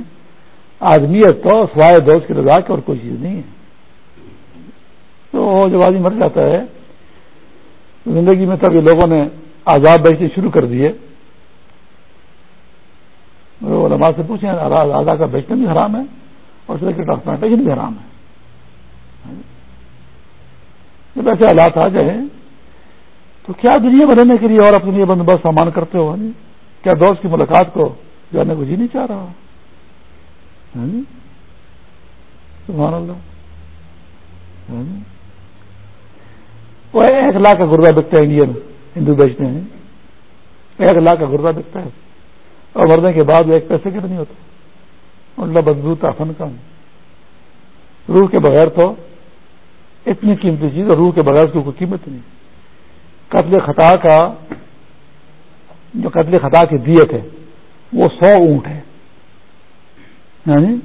آدمیت تو سوائے دوست کی رضا کی اور کوئی چیز نہیں ہے۔ تو جب آدمی مر جاتا ہے، زندگی میں تب یہ لوگوں نے آزاد بیچنے شروع کر دیے۔ علماء سے پوچھیں آزاد کا بیچنا بھی حرام ہے اور ٹرانسپلانٹیشن بھی حرام ہے۔ جب ایسے حالات آ جائیں تو کیا دنیا بنانے کے لیے اور اپنے لیے بندوبست سامان کرتے ہو؟ کیا دوست کی ملاقات کو جانے کو جی نہیں چاہ رہا؟ ہاں جی؟ سبحان اللہ۔ ہاں جی؟ وہ ایک لاکھ کا گردہ بکتا ہے انڈین، ہندو بیچتے ہیں۔ ایک لاکھ کا گردہ بکتا ہے۔ اور مرنے کے بعد ایک پیسے کے نہیں ہوتا۔ اللہ بدبوتا فن کا روح کے بغیر تو اتنی قیمتی چیز اور روح کے بغیر کوئی قیمت نہیں۔ قتل خطا کا جو قتل خطا کی دیت ہے، وہ سو اونٹ ہے ہاں جی؟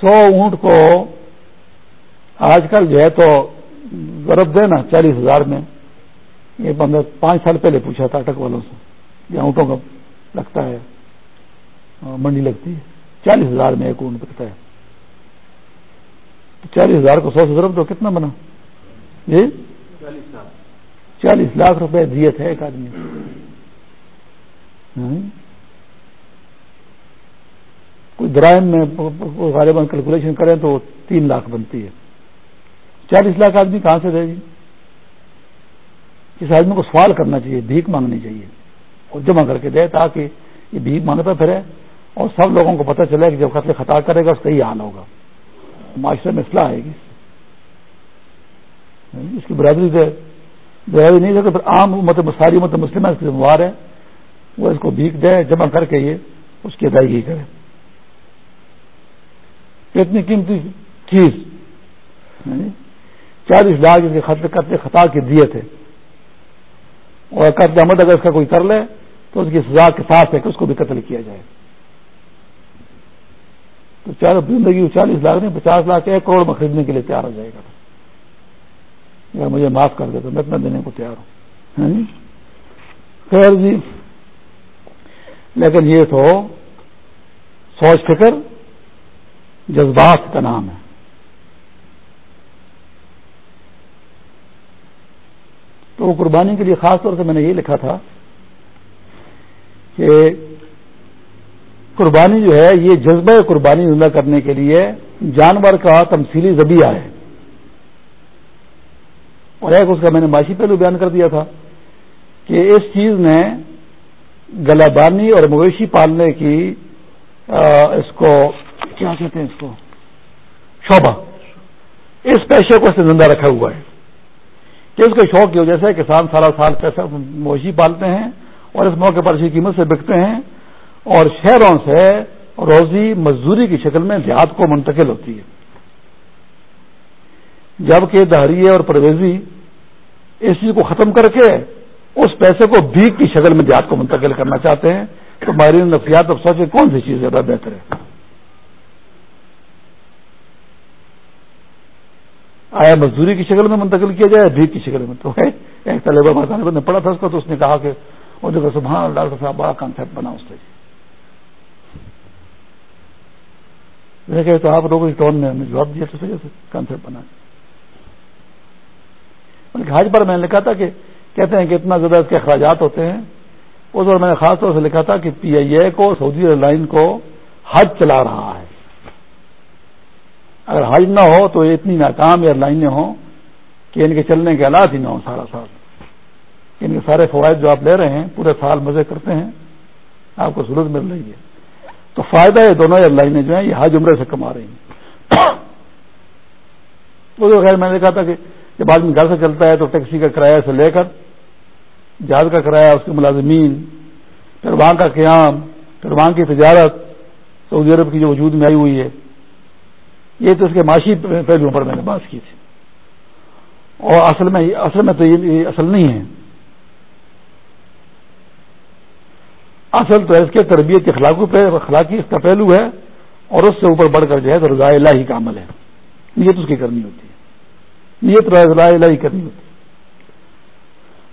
سو اونٹ کو آج کل جو ہے تو ضرب دے نا چالیس ہزار میں۔ یہ بندہ پانچ سال پہلے پوچھا تھا اٹک والوں سے، یہ اونٹوں کا لگتا ہے ہاں، منڈی لگتی ہے۔ چالیس ہزار میں ایک اونٹ بکتا ہے۔ چالیس ہزار کو سو سے ضرب دو، کتنا بنا؟ جی؟ چالیس ہزار۔ چالیس لاکھ روپے دیت ہے ایک آدمی ہاں؟ درائم میں غالباً کیلکولیشن کریں تو تین لاکھ بنتی ہے۔ چالیس لاکھ آدمی کہاں سے دے گی جی؟ اس آدمی کو سوال کرنا چاہیے، بھیک مانگنی چاہیے۔ اور جمع کر کے دے تاکہ یہ بھیک مانگتا پھرے۔ اور سب لوگوں کو پتہ چلے کہ جب قتل خطا کرے گا، اس کا ہی حال ہوگا۔ معاشرے میں اصلاح آئے گی ہاں؟ اس کی برادری سے برادری نہیں پھر عام مت ساری مت مسلم اس کی ذمہ وار ہے وہ اس کو بھیک دے جمع کر کے یہ اس کی ادائیگی کرے اتنی قیمتی چیز یعنی چالیس لاکھ اس کے قتل خطا کی دیے تھے۔ اور قتل احمد اگر اس کا کوئی کر لے، تو اس کی سزا کے ساتھ ہے کہ اس کو بھی قتل کیا جائے۔ تو چار زندگی چالیس لاکھ نہیں، پچاس لاکھ ایک کروڑ میں خریدنے کے لیے تیار ہو جائے گا۔ یا مجھے معاف کر دے تو میں اتنا دینے کو تیار ہوں۔ ہاں جی؟ خیر جی لیکن یہ تو سوچ فکر، جذبات کا نام ہے۔ تو قربانی کے لیے خاص طور سے میں نے یہ لکھا تھا کہ قربانی جو ہے، یہ جذبہ قربانی زندہ کرنے کے لیے جانور کا تمثیلی ذبیہ ہے۔ اور ایک اس کا میں نے معاشی پہلو بیان کر دیا تھا کہ اس چیز نے گلابانی اور مویشی پالنے کی اس کو، کیا کہتے ہیں اس کو؟ شعبہ۔ اس پیشے کو اس نے زندہ رکھا ہوا ہے۔ کہ اس کے شوق کی وجہ سے کسان سارا سال پیسہ مویشی پالتے ہیں اور اس موقع پر اچھی قیمت سے بکتے ہیں اور شہروں سے روزی مزدوری کی شکل میں دیہات کو منتقل ہوتی ہے۔ جبکہ دہریے اور پرویزی اس چیز کو ختم کر کے اس پیسے کو بیک کی شکل میں دیہات کو منتقل کرنا چاہتے ہیں، تو ماہرین نفسیات اب سوچے کون سی چیز زیادہ بہتر ہے؟ آیا مزدوری کی شکل میں منتقل کیا جائے، بھیک کی شکل میں؟ تو ہے، ایک طالبہ طالب نے پڑھا تھا اس کو، تو اس نے کہا کہ وہ دیکھو سبحان ڈاکٹر صاحب، بڑا کانسیپٹ بنا اس سے تو آپ لوگوں کی ٹون میں ہمیں جواب دیا تو کانسیپٹ بنا۔ حج پر میں نے لکھا تھا کہ کہتے ہیں کہ اتنا زیادہ اس کے اخراجات ہوتے ہیں، اس وقت میں نے خاص طور سے لکھا تھا کہ پی آئی اے کو، سعودی ایئر لائن کو حج چلا رہا ہے۔ اگر حج نہ ہو تو اتنی ناکام ایئر لائنیں ہوں کہ ان کے چلنے کے حالات ہی نہ ہوں سارا سال۔ ان کے سارے فوائد جو آپ لے رہے ہیں، پورے سال مزے کرتے ہیں، آپ کو ضرورت مل رہی ہے۔ تو فائدہ یہ دونوں ایئر لائنیں جو ہیں، یہ حج عمرے سے کما رہی ہیں۔ [coughs] وہ خیر میں نے کہا تھا کہ جب آدمی گھر سے چلتا ہے تو ٹیکسی کا کرایہ سے لے کر جہاز کا کرایہ، اس کے ملازمین، پھر وہاں کا قیام، پھر وہاں کی تجارت، سعودی عرب کی جو وجود میں آئی ہوئی ہے، یہ تو اس کے معاشی پہلوؤں پر میں نے بات کی تھی۔ اور اصل میں اصل میں تو یہ اصل نہیں ہے۔ اصل تو اس کے تربیت اخلاقی اس کا پہلو ہے اور اس سے اوپر بڑھ کر جو ہے تو رضاء اللہ ہی کا عمل ہے۔ نیت اس کی کرنی ہوتی ہے۔ نیت رضاء اللہ کرنی ہوتی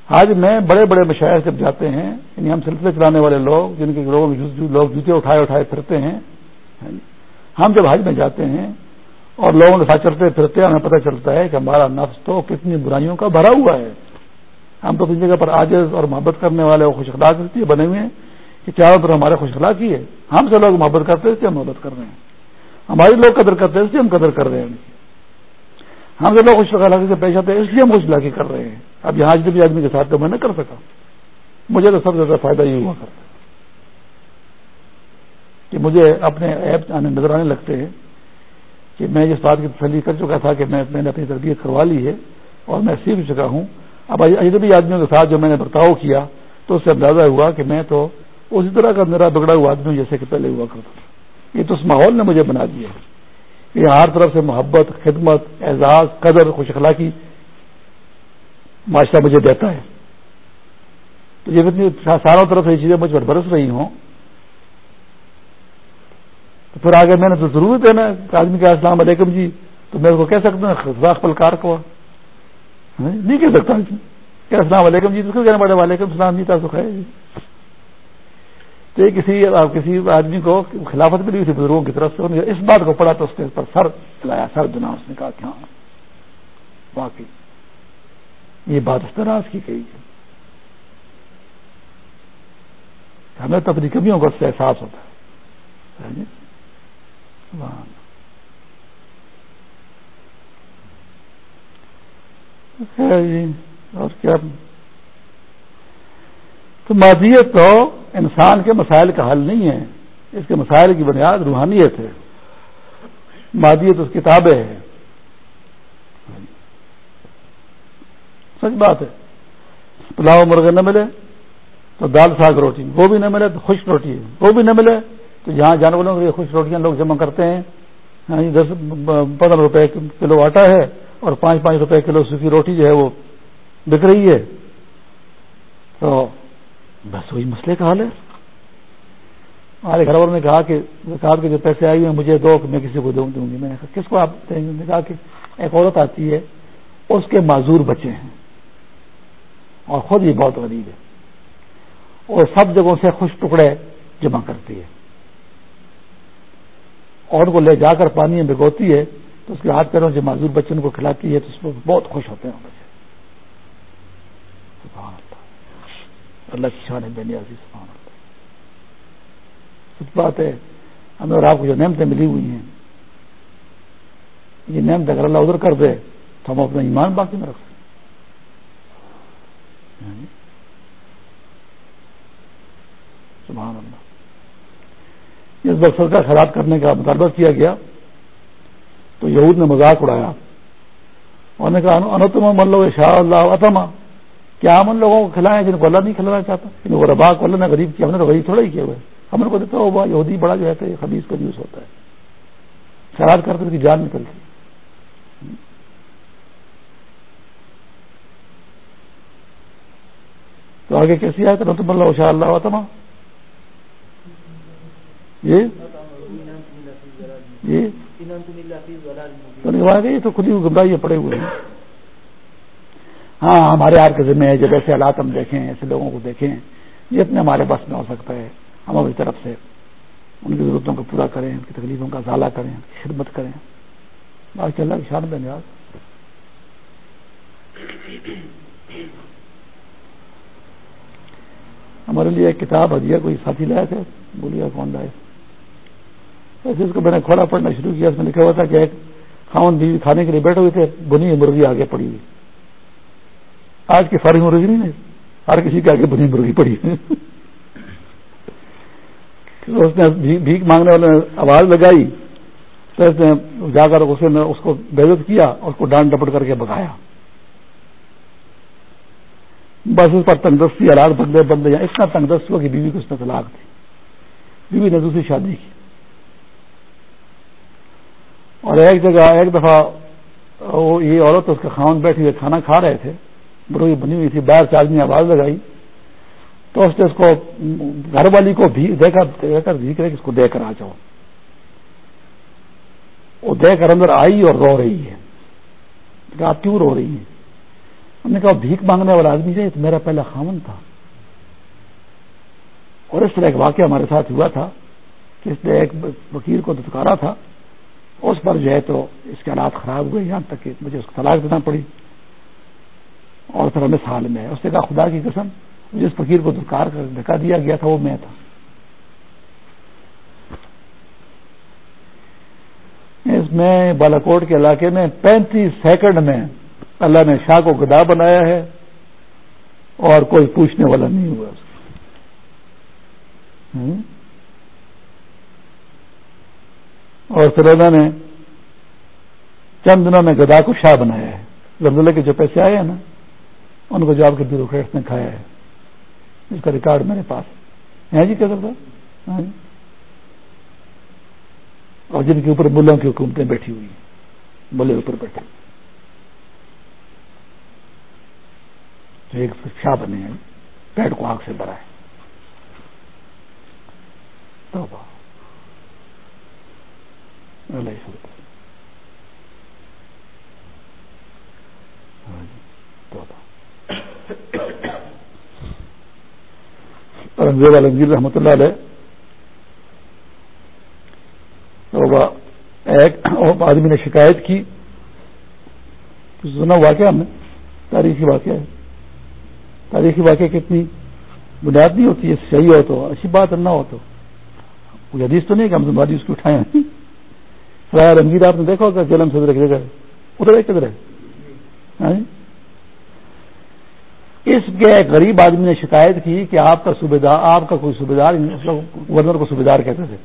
آج میں بڑے بڑے مشاعر جب جاتے ہیں یعنی ہم سلسلے چلانے والے لوگ، جن کے لوگوں لوگ جوتے اٹھائے اٹھائے پھرتے ہیں، ہم جب حج میں جاتے ہیں اور لوگوں کے ساتھ چلتے پھرتے ہمیں پتہ چلتا ہے کہ ہمارا نفس تو کتنی برائیوں کا بھرا ہوا ہے۔ ہم تو کسی جگہ پر آجز اور محبت کرنے والے خوش اخلاق بنے ہوئے ہیں کہ چاروں طرف ہمارے خوش اخلاقی ہے۔ ہم سے لوگ محبت کرتے اس لیے ہم محبت کر رہے ہیں۔ ہماری لوگ قدر کرتے اس لیے ہم قدر کر رہے ہیں۔ ہم سے لوگ خوش اخلاقی سے پیش آتے ہیں اس لیے ہم خوش اخلاقی کر رہے ہیں۔ اب یہاں بھی آدمی کے ساتھ تو میں نے کر سکا۔ مجھے تو سب سے زیادہ فائدہ یہ ہوا کرتا کہ مجھے اپنے ایپ آنے نظر آنے لگتے ہیں کہ میں اس بات کی تسلی کر چکا تھا کہ میں نے اپنی تربیت کروا لی ہے اور میں سیکھ چکا ہوں۔ اب اجنبی آدمیوں کے ساتھ جو میں نے برتاؤ کیا تو اس سے اندازہ ہوا کہ میں تو اسی طرح کا میرا بگڑا ہوا آدمی ہوں جیسے کہ پہلے ہوا کرتا تھا۔ یہ تو اس ماحول نے مجھے بنا دیا ہے۔ کہ ہر طرف سے محبت، خدمت، اعزاز، قدر، خوش اخلاقی معاشرہ مجھے دیتا ہے۔ تو یہ ساروں طرف سے یہ چیزیں مجھ پر برس رہی ہوں۔ تو پھر آگے میں نے تو ضرورت ہے نا آدمی کا السلام علیکم جی تو میں اس کو کہہ سکتا ہوں خزاق پلکار کو نہیں کہہ سکتا کہ السلام علیکم جی تو کہنا پڑے وعلیکم السلام جی تھا تو خیر۔ تو یہ کسی کسی آدمی کو خلافت ملی ہوئی تھی بزرگوں کی طرف سے اس بات کو پڑھا تو اس نے اس پر سر چلایا، سر دنا اس نے کہا کہ ہاں واقعی یہ بات اس طرح کی گئی ہے۔ ہمیں تو اپنی کمیوں کا احساس ہوتا ہے۔ یعنی، جی اور کیا؟ تو مادیت تو انسان کے مسائل کا حل نہیں ہے، اس کے مسائل کی بنیاد روحانیت ہے۔ مادیت اس کتابیں ہے سچ بات ہے۔ پلاؤ مرغے نہ ملے تو دال ساگ روٹی، وہ بھی نہ ملے تو خوش روٹی ہے وہ بھی نہ ملے تو جہاں جانوروں کے خوش روٹیاں لوگ جمع کرتے ہیں۔ ہاں جی، دس، پندرہ روپے کلو آٹا ہے اور پانچ پانچ روپے کلو سوکھی روٹی جو ہے وہ بک رہی ہے۔ تو بس وہی مسئلے کا حال ہے۔ ہمارے گھر والوں نے کہا کہ زکات کے جو پیسے آئی ہیں، مجھے دو، میں کسی کو دوں گی۔ میں نے کہا، کس کو آپ دیں گے؟ کہا کہ ایک عورت آتی ہے، اس کے معذور بچے ہیں۔ اور خود ہی بہت غریب ہے۔ اور سب جگہوں سے خوش ٹکڑے جمع کرتی ہے۔ اور کو لے جا کر پانی میں بھگوتی ہے، تو اس کے ہاتھ پیروں سے معذور بچوں کو کھلاتی ہے، تو اس کو بہت خوش ہوتے ہیں۔ بچے اللہ کی شان بے نیازی سبحان اللہ سچ بات ہے ہمیں اور آپ کو جو نعمتیں ملی ہوئی ہیں یہ نعمت اگر اللہ ادھر کر دے تو ہم اپنا ایمان باقی میں رکھ سکتے سبحان اللہ اس بخر کا خراب کرنے کا مطالبہ کیا گیا تو یہود نے مذاق اڑایا انہوں نے کہا انتم من لو شاہ اللہ اتما کیا ہم ان لوگوں کو کھلائیں جن کو اللہ نہیں کھلانا چاہتا وہ ربا کو اللہ نے غریب کیا ہم نے تو غریب تھوڑا ہی کیا ہوا ہے۔ ہم نے کو دیتا ہوا یہودی بڑا جو ہے تو خبیز کا یوز ہوتا ہے۔ خراب کرتے اس کی جان نکلتی تو آگے کیسی آئے تو نتم اللہ شاہ اللہ اتما جی جی تو خود ہی گمراہ پڑے ہوئے ہیں۔ ہاں ہمارے ہار کے ذمہ ہے جب ایسے حالات ہم دیکھیں، ایسے لوگوں کو دیکھیں، جتنے ہمارے بس میں ہو سکتا ہے، ہم اپنی طرف سے ان کی ضرورتوں کو پورا کریں، ان کی تکلیفوں کا ازالہ کریں، ان کی خدمت کریں۔ باقی اللہ کی شان بنے ہمارے لیے ایک کتاب ہدیہ کوئی ساتھی لائے تھے؟ بولیے، کون لائے؟ ایسے اس کو میں نے کھولا، پڑھنا شروع کیا، اس میں لکھا ہوا تھا کہ ایک خاون بیوی کھانے کے لیے بیٹھے ہوئے تھے، بنی مرغی آگے پڑی ہوئی۔ آج کی ساری مرغی نہیں ہر کسی کے آگے بنی مرغی پڑی اس نے بھیک مانگنے والے نے آواز لگائی۔ تو اس نے جا کر اس نے اس کو بےزت کیا اور اس کو ڈانٹ ڈپٹ کر کے بگایا۔ بس اس پر تندرستی آلات بندے بندے یا اتنا تندرست ہوا کہ بیوی کو اس نے طلاق تھی بیوی نے دوسری شادی کی۔ اور ایک جگہ ایک دفعہ وہ یہ عورت اس کے خاون بیٹھی ہوئے کھانا کھا رہے تھے۔ بروئی بنی ہوئی تھی، باہر سے آدمی آواز لگائی۔ تو اس نے اس کو گھر والی کو بھی دیکھا اس کو دے کر آ جاؤ۔ وہ دے کر اندر آئی اور رو رہی ہے۔ آپ کیوں رو رہی ہے ہم نے کہا بھیک مانگنے والا آدمی ہے تو میرا پہلا خامن تھا۔ اور اس طرح ایک واقعہ ہمارے ساتھ ہوا تھا کہ اس نے ایک وکیل کو دتکارا تھا، اس پر جو ہے تو اس کے حالات خراب ہوئے، یہاں تک کہ مجھے اس کو طلاق دینا پڑی۔ اور پھر ہمیں سال میں اس نے کہا، خدا کی قسم جس فقیر کو دکار کر دھکا دیا گیا تھا، وہ میں تھا۔ اس میں بالاکوٹ کے علاقے میں پینتیس سیکنڈ میں اللہ نے شاہ کو گدا بنایا ہے اور کوئی پوچھنے والا نہیں ہوا۔ اس اور پھر انہوں نے چند دنوں میں گدا کو شاہ بنایا ہے۔ زمزلے کے جو پیسے آئے ہیں نا ان کو جاب کے بیوروکریٹس نے کھایا ہے۔ اس کا ریکارڈ میرے پاس ہے۔ جی کیا ہاں جی۔ اور جن کے اوپر ملوں کی حکومتیں بیٹھی ہوئی ہیں، ملے اوپر بیٹھے۔ تو ایک شاہ بنے ہیں، پیٹ کو آنکھ سے بھرا ہے۔ تو رنگیل عالمگیر رحمۃ اللہ علیہ ایک آدمی نے شکایت کی۔ سنا واقعہ ہم نے تاریخی واقعہ ہے۔ تاریخی واقعہ کتنی بنیاد نہیں ہوتی ہے، صحیح ہو تو، اچھی بات نہ ہو تو۔ کوئی حدیث تو نہیں کہ ہم تمہاری اس کو اٹھائے ہیں۔ رنگیر آپ نے دیکھا ہوگا جلم سے ادھر گئے ادھر ہے۔ ہاں جی؟ اس کے غریب آدمی نے شکایت کی کہ آپ کا صوبے دار آپ کا کوئی صوبے دار گورنر کو صوبے دار کہتے تھے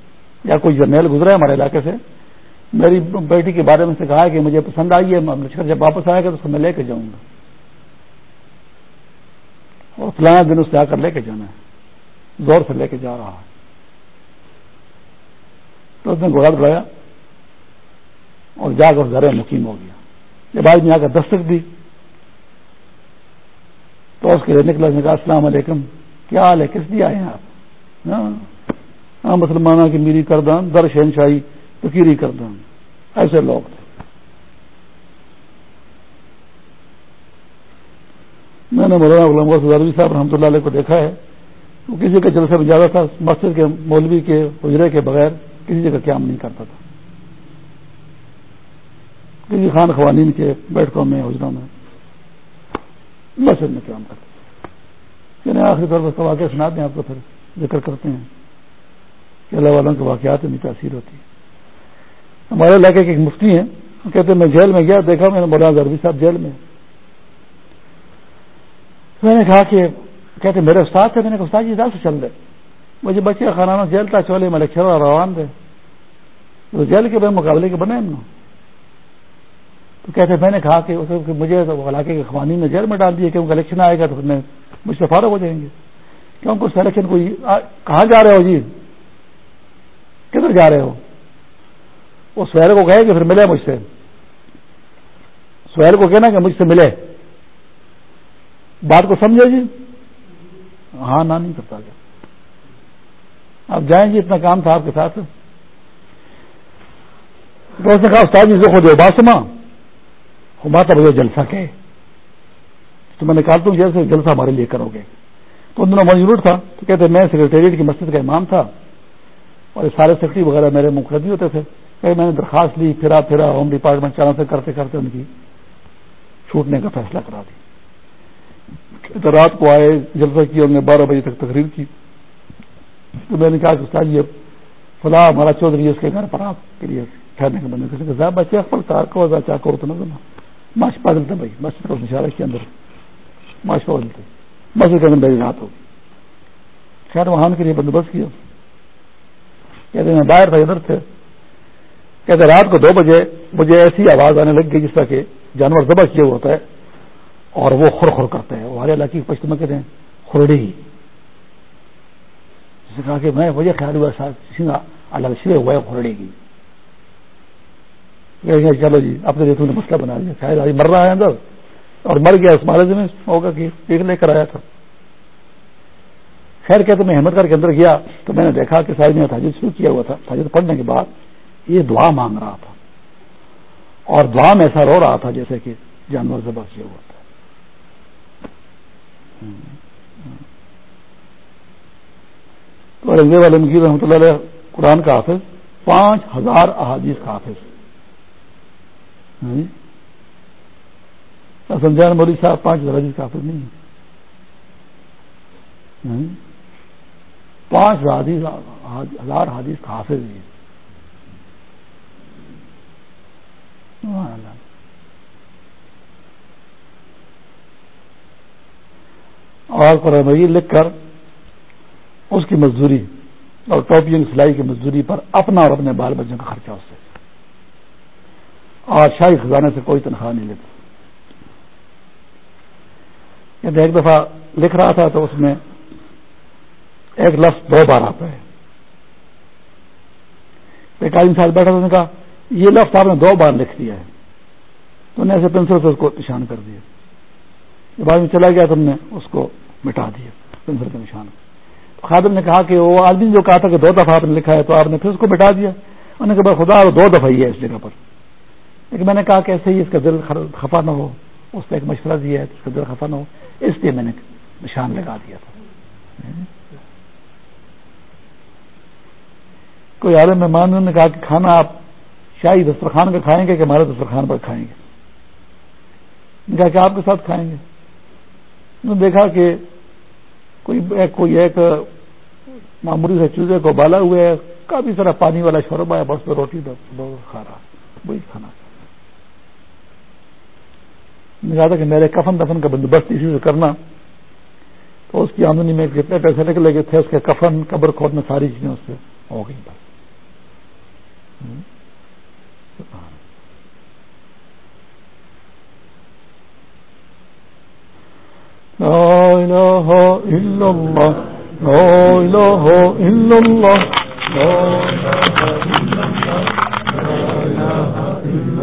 یا کوئی جرنیل گزرا ہے ہمارے علاقے سے؟ میری بیٹی کے بارے میں سے کہا کہ مجھے پسند آئی ہے جب واپس آئے گا تو اس کو میں لے کے جاؤں گا۔ اور فلاں دن اس سے آ کر لے کے جانا ہے۔ زور سے لے کے جا رہا ہے۔ تو اس نے گھوڑا دوڑایا اور جا کر گھر مقیم ہو گیا۔ جب آج میں آ کر دستک دی تو اس کے نکلا نے کہا السلام علیکم کیا حال ہے؟ کس لیے آئے ہیں آپ؟ ہاں, مسلمانوں کی میری کردان در شہنشاہی فکیری کردان۔ ایسے لوگ تھے۔ میں نے مولانا غلام غلام صاحب رحمۃ اللہ علیہ کو دیکھا ہے۔ وہ کسی کے جلسے میں زیادہ تھا مسجد کے مولوی کے حجرے کے بغیر کسی جگہ قیام نہیں کرتا تھا۔ کسی خان خوانین کے بیٹھکوں میں حجروں میں۔ مسجد میں قیام کرتا تھا یعنی آخری طور پر واقعہ سناتے ہیں آپ کو پھر ذکر کرتے ہیں کہ اللہ والوں کے واقعات میں تاثیر ہوتی ہے۔ ہمارے علاقے کے ایک مفتی ہیں کہتے ہیں، میں جیل میں گیا، دیکھا میں نے، مولانا زربی صاحب جیل میں۔ میں نے کہا کہ کہتے میرے استاد تھے، میں نے کہا، استاد جی سے چل رہے۔ مجھے بچے کا خانہ جیل تھا چولے میں لکھے اور روان تھے۔ تو جیل کے بے مقابلے کے بنے ہم تو کہتے میں نے کہا کہ مجھے علاقے کے خوانی نے جیل میں ڈال دیا کیونکہ الیکشن آئے گا تو میں مجھ سے فارغ ہو جائیں گے۔ کیونکہ اس الیکشن کو کہاں جا رہے ہو جی؟ کدھر جا رہے ہو؟ وہ سہر کو کہے کہ پھر ملے مجھ سے۔ سہر کو کہنا کہ مجھ سے ملے۔ بات کو سمجھے جی؟ ہاں نہ، نہیں کرتا گیا آپ جائیں جی اتنا کام تھا آپ کے ساتھ۔ تو اس نے کہا، استاد جی سے خود باسما ماتا بھیا جلسہ کہ تو میں نے کہا تم جیسے جلسہ ہمارے لیے کرو گے۔ تو ان دنوں موجود تھا تو کہتے میں سیکرٹریٹ کی مسجد کا امام تھا اور یہ سارے سیکٹری وغیرہ میرے مقدی ہوتے تھے۔ کہ میں نے درخواست لی، پھرا پھرا ہوم ڈپارٹمنٹ چاروں سے کرتے کرتے ان کی چھوٹنے کا فیصلہ کرا دیا۔ تو رات کو آئے، جلسہ کیا، انہوں نے بارہ بجے تک تقریر کی۔ تو میں نے کہا کہ استاد یہ فلاں ہمارا چودھری اس کے گھر پر آپ کے لیے ٹھہرنے کا بندے بچے تار کو چاہ کرو تو نہ ماش پاگل تھا بھائی مسجد کا نشارہ کے اندر؟ ماش پاگل تھے۔ مسجد کے اندر میری رات ہوگی خیر، وہاں کے لیے بندوبست کیا۔ کہتے میں باہر تھا، ادھر تھے۔ کہتے رات کو دو بجے مجھے ایسی آواز آنے لگ گئی جس طرح کہ جانور ذبح کیا ہوتا ہے اور وہ خور خور کرتے ہیں ہمارے علاقے کی پشت میں کہتے ہیں خورڑی جسے کہا کہ میں، مجھے خیال ہوا الگ سے ہوا ہے خورڑی کی۔ چلو جی اب تو نے مسئلہ بنا لیا، خیر، آج مر رہا ہے اندر۔ اور مر گیا اس مہاراج میں ہوگا کہ ایک لے کر آیا تھا۔ خیر کہتے میں ہمت کر کے اندر گیا تو میں نے دیکھا کہ ساری نے تاجر شروع کیا ہوا تھا۔ تاجر پڑھنے کے بعد یہ دعا مانگ رہا تھا۔ اور دعا میں ایسا رو رہا تھا جیسے کہ جانور ذبح کیا ہوا تھا۔ تو رنگے والے مکیر رحمۃ اللہ علیہ قرآن کا حافظ، پانچ ہزار احادیث کا حافظ۔ ہاں؟ سنجان موری صاحب پانچ ہاں؟ ہزار حدیث کا حافظ نہیں پانچ ہزار حادیث کا حافظ نہیں اور قرآن مجید لکھ کر اس کی مزدوری اور ٹوپیوں کی سلائی کی مزدوری پر اپنا اور اپنے بال بچوں کا خرچہ اس سے۔ اور شاہی خزانے سے کوئی تنخواہ نہیں لیتا۔ یعنی ایک دفعہ لکھ رہا تھا تو اس میں ایک لفظ دو بار آتا ہے ایک آدمی ساتھ بیٹھا تھا نے کہا، یہ لفظ آپ نے دو بار لکھ دیا ہے۔ تو نے ایسے پنسل سے اس کو نشان کر دیا۔ بعد میں چلا گیا تم نے اس کو مٹا دیا پنسل کے نشان۔ خادم نے کہا کہ وہ آدمی جو کہا تھا کہ دو دفعہ آپ نے لکھا ہے تو آپ نے پھر اس کو مٹا دیا۔ انہوں نے کہا خدا دو دفعہ ہی ہے اس جگہ پر۔ لیکن میں نے کہا کہ ایسے ہی اس کا دل خفا نہ ہو، اس نے ایک مشورہ دیا ہے اس کا دل خفا نہ ہو، اس لیے میں نے نشان لگا دیا تھا۔ کوئی عالم مہمان نے کہا کہ کھانا آپ شاہی دسترخوان کا کھائیں گے کہ ہمارے دسترخوان پر کھائیں گے؟ کہا کہ آپ کے ساتھ کھائیں گے۔ نے دیکھا کہ کوئی ایک کوئی ایک معمولی سے چوزے کو بالا ہوئے کافی سارا پانی والا شوربہ ہے، بس تو روٹی کھا رہا۔ وہی کھانا۔ چاہتا کہ میرے کفن دفن کا بندوبست اسی سے کرنا تو اس کی آمدنی میں جتنے پیسے نکلے گئے تھے، اس کے کفن، قبر کھود میں ساری چیزیں اس سے ہو گئی بس۔ لا إله إلا الله لا إله إلا الله لا إله إلا الله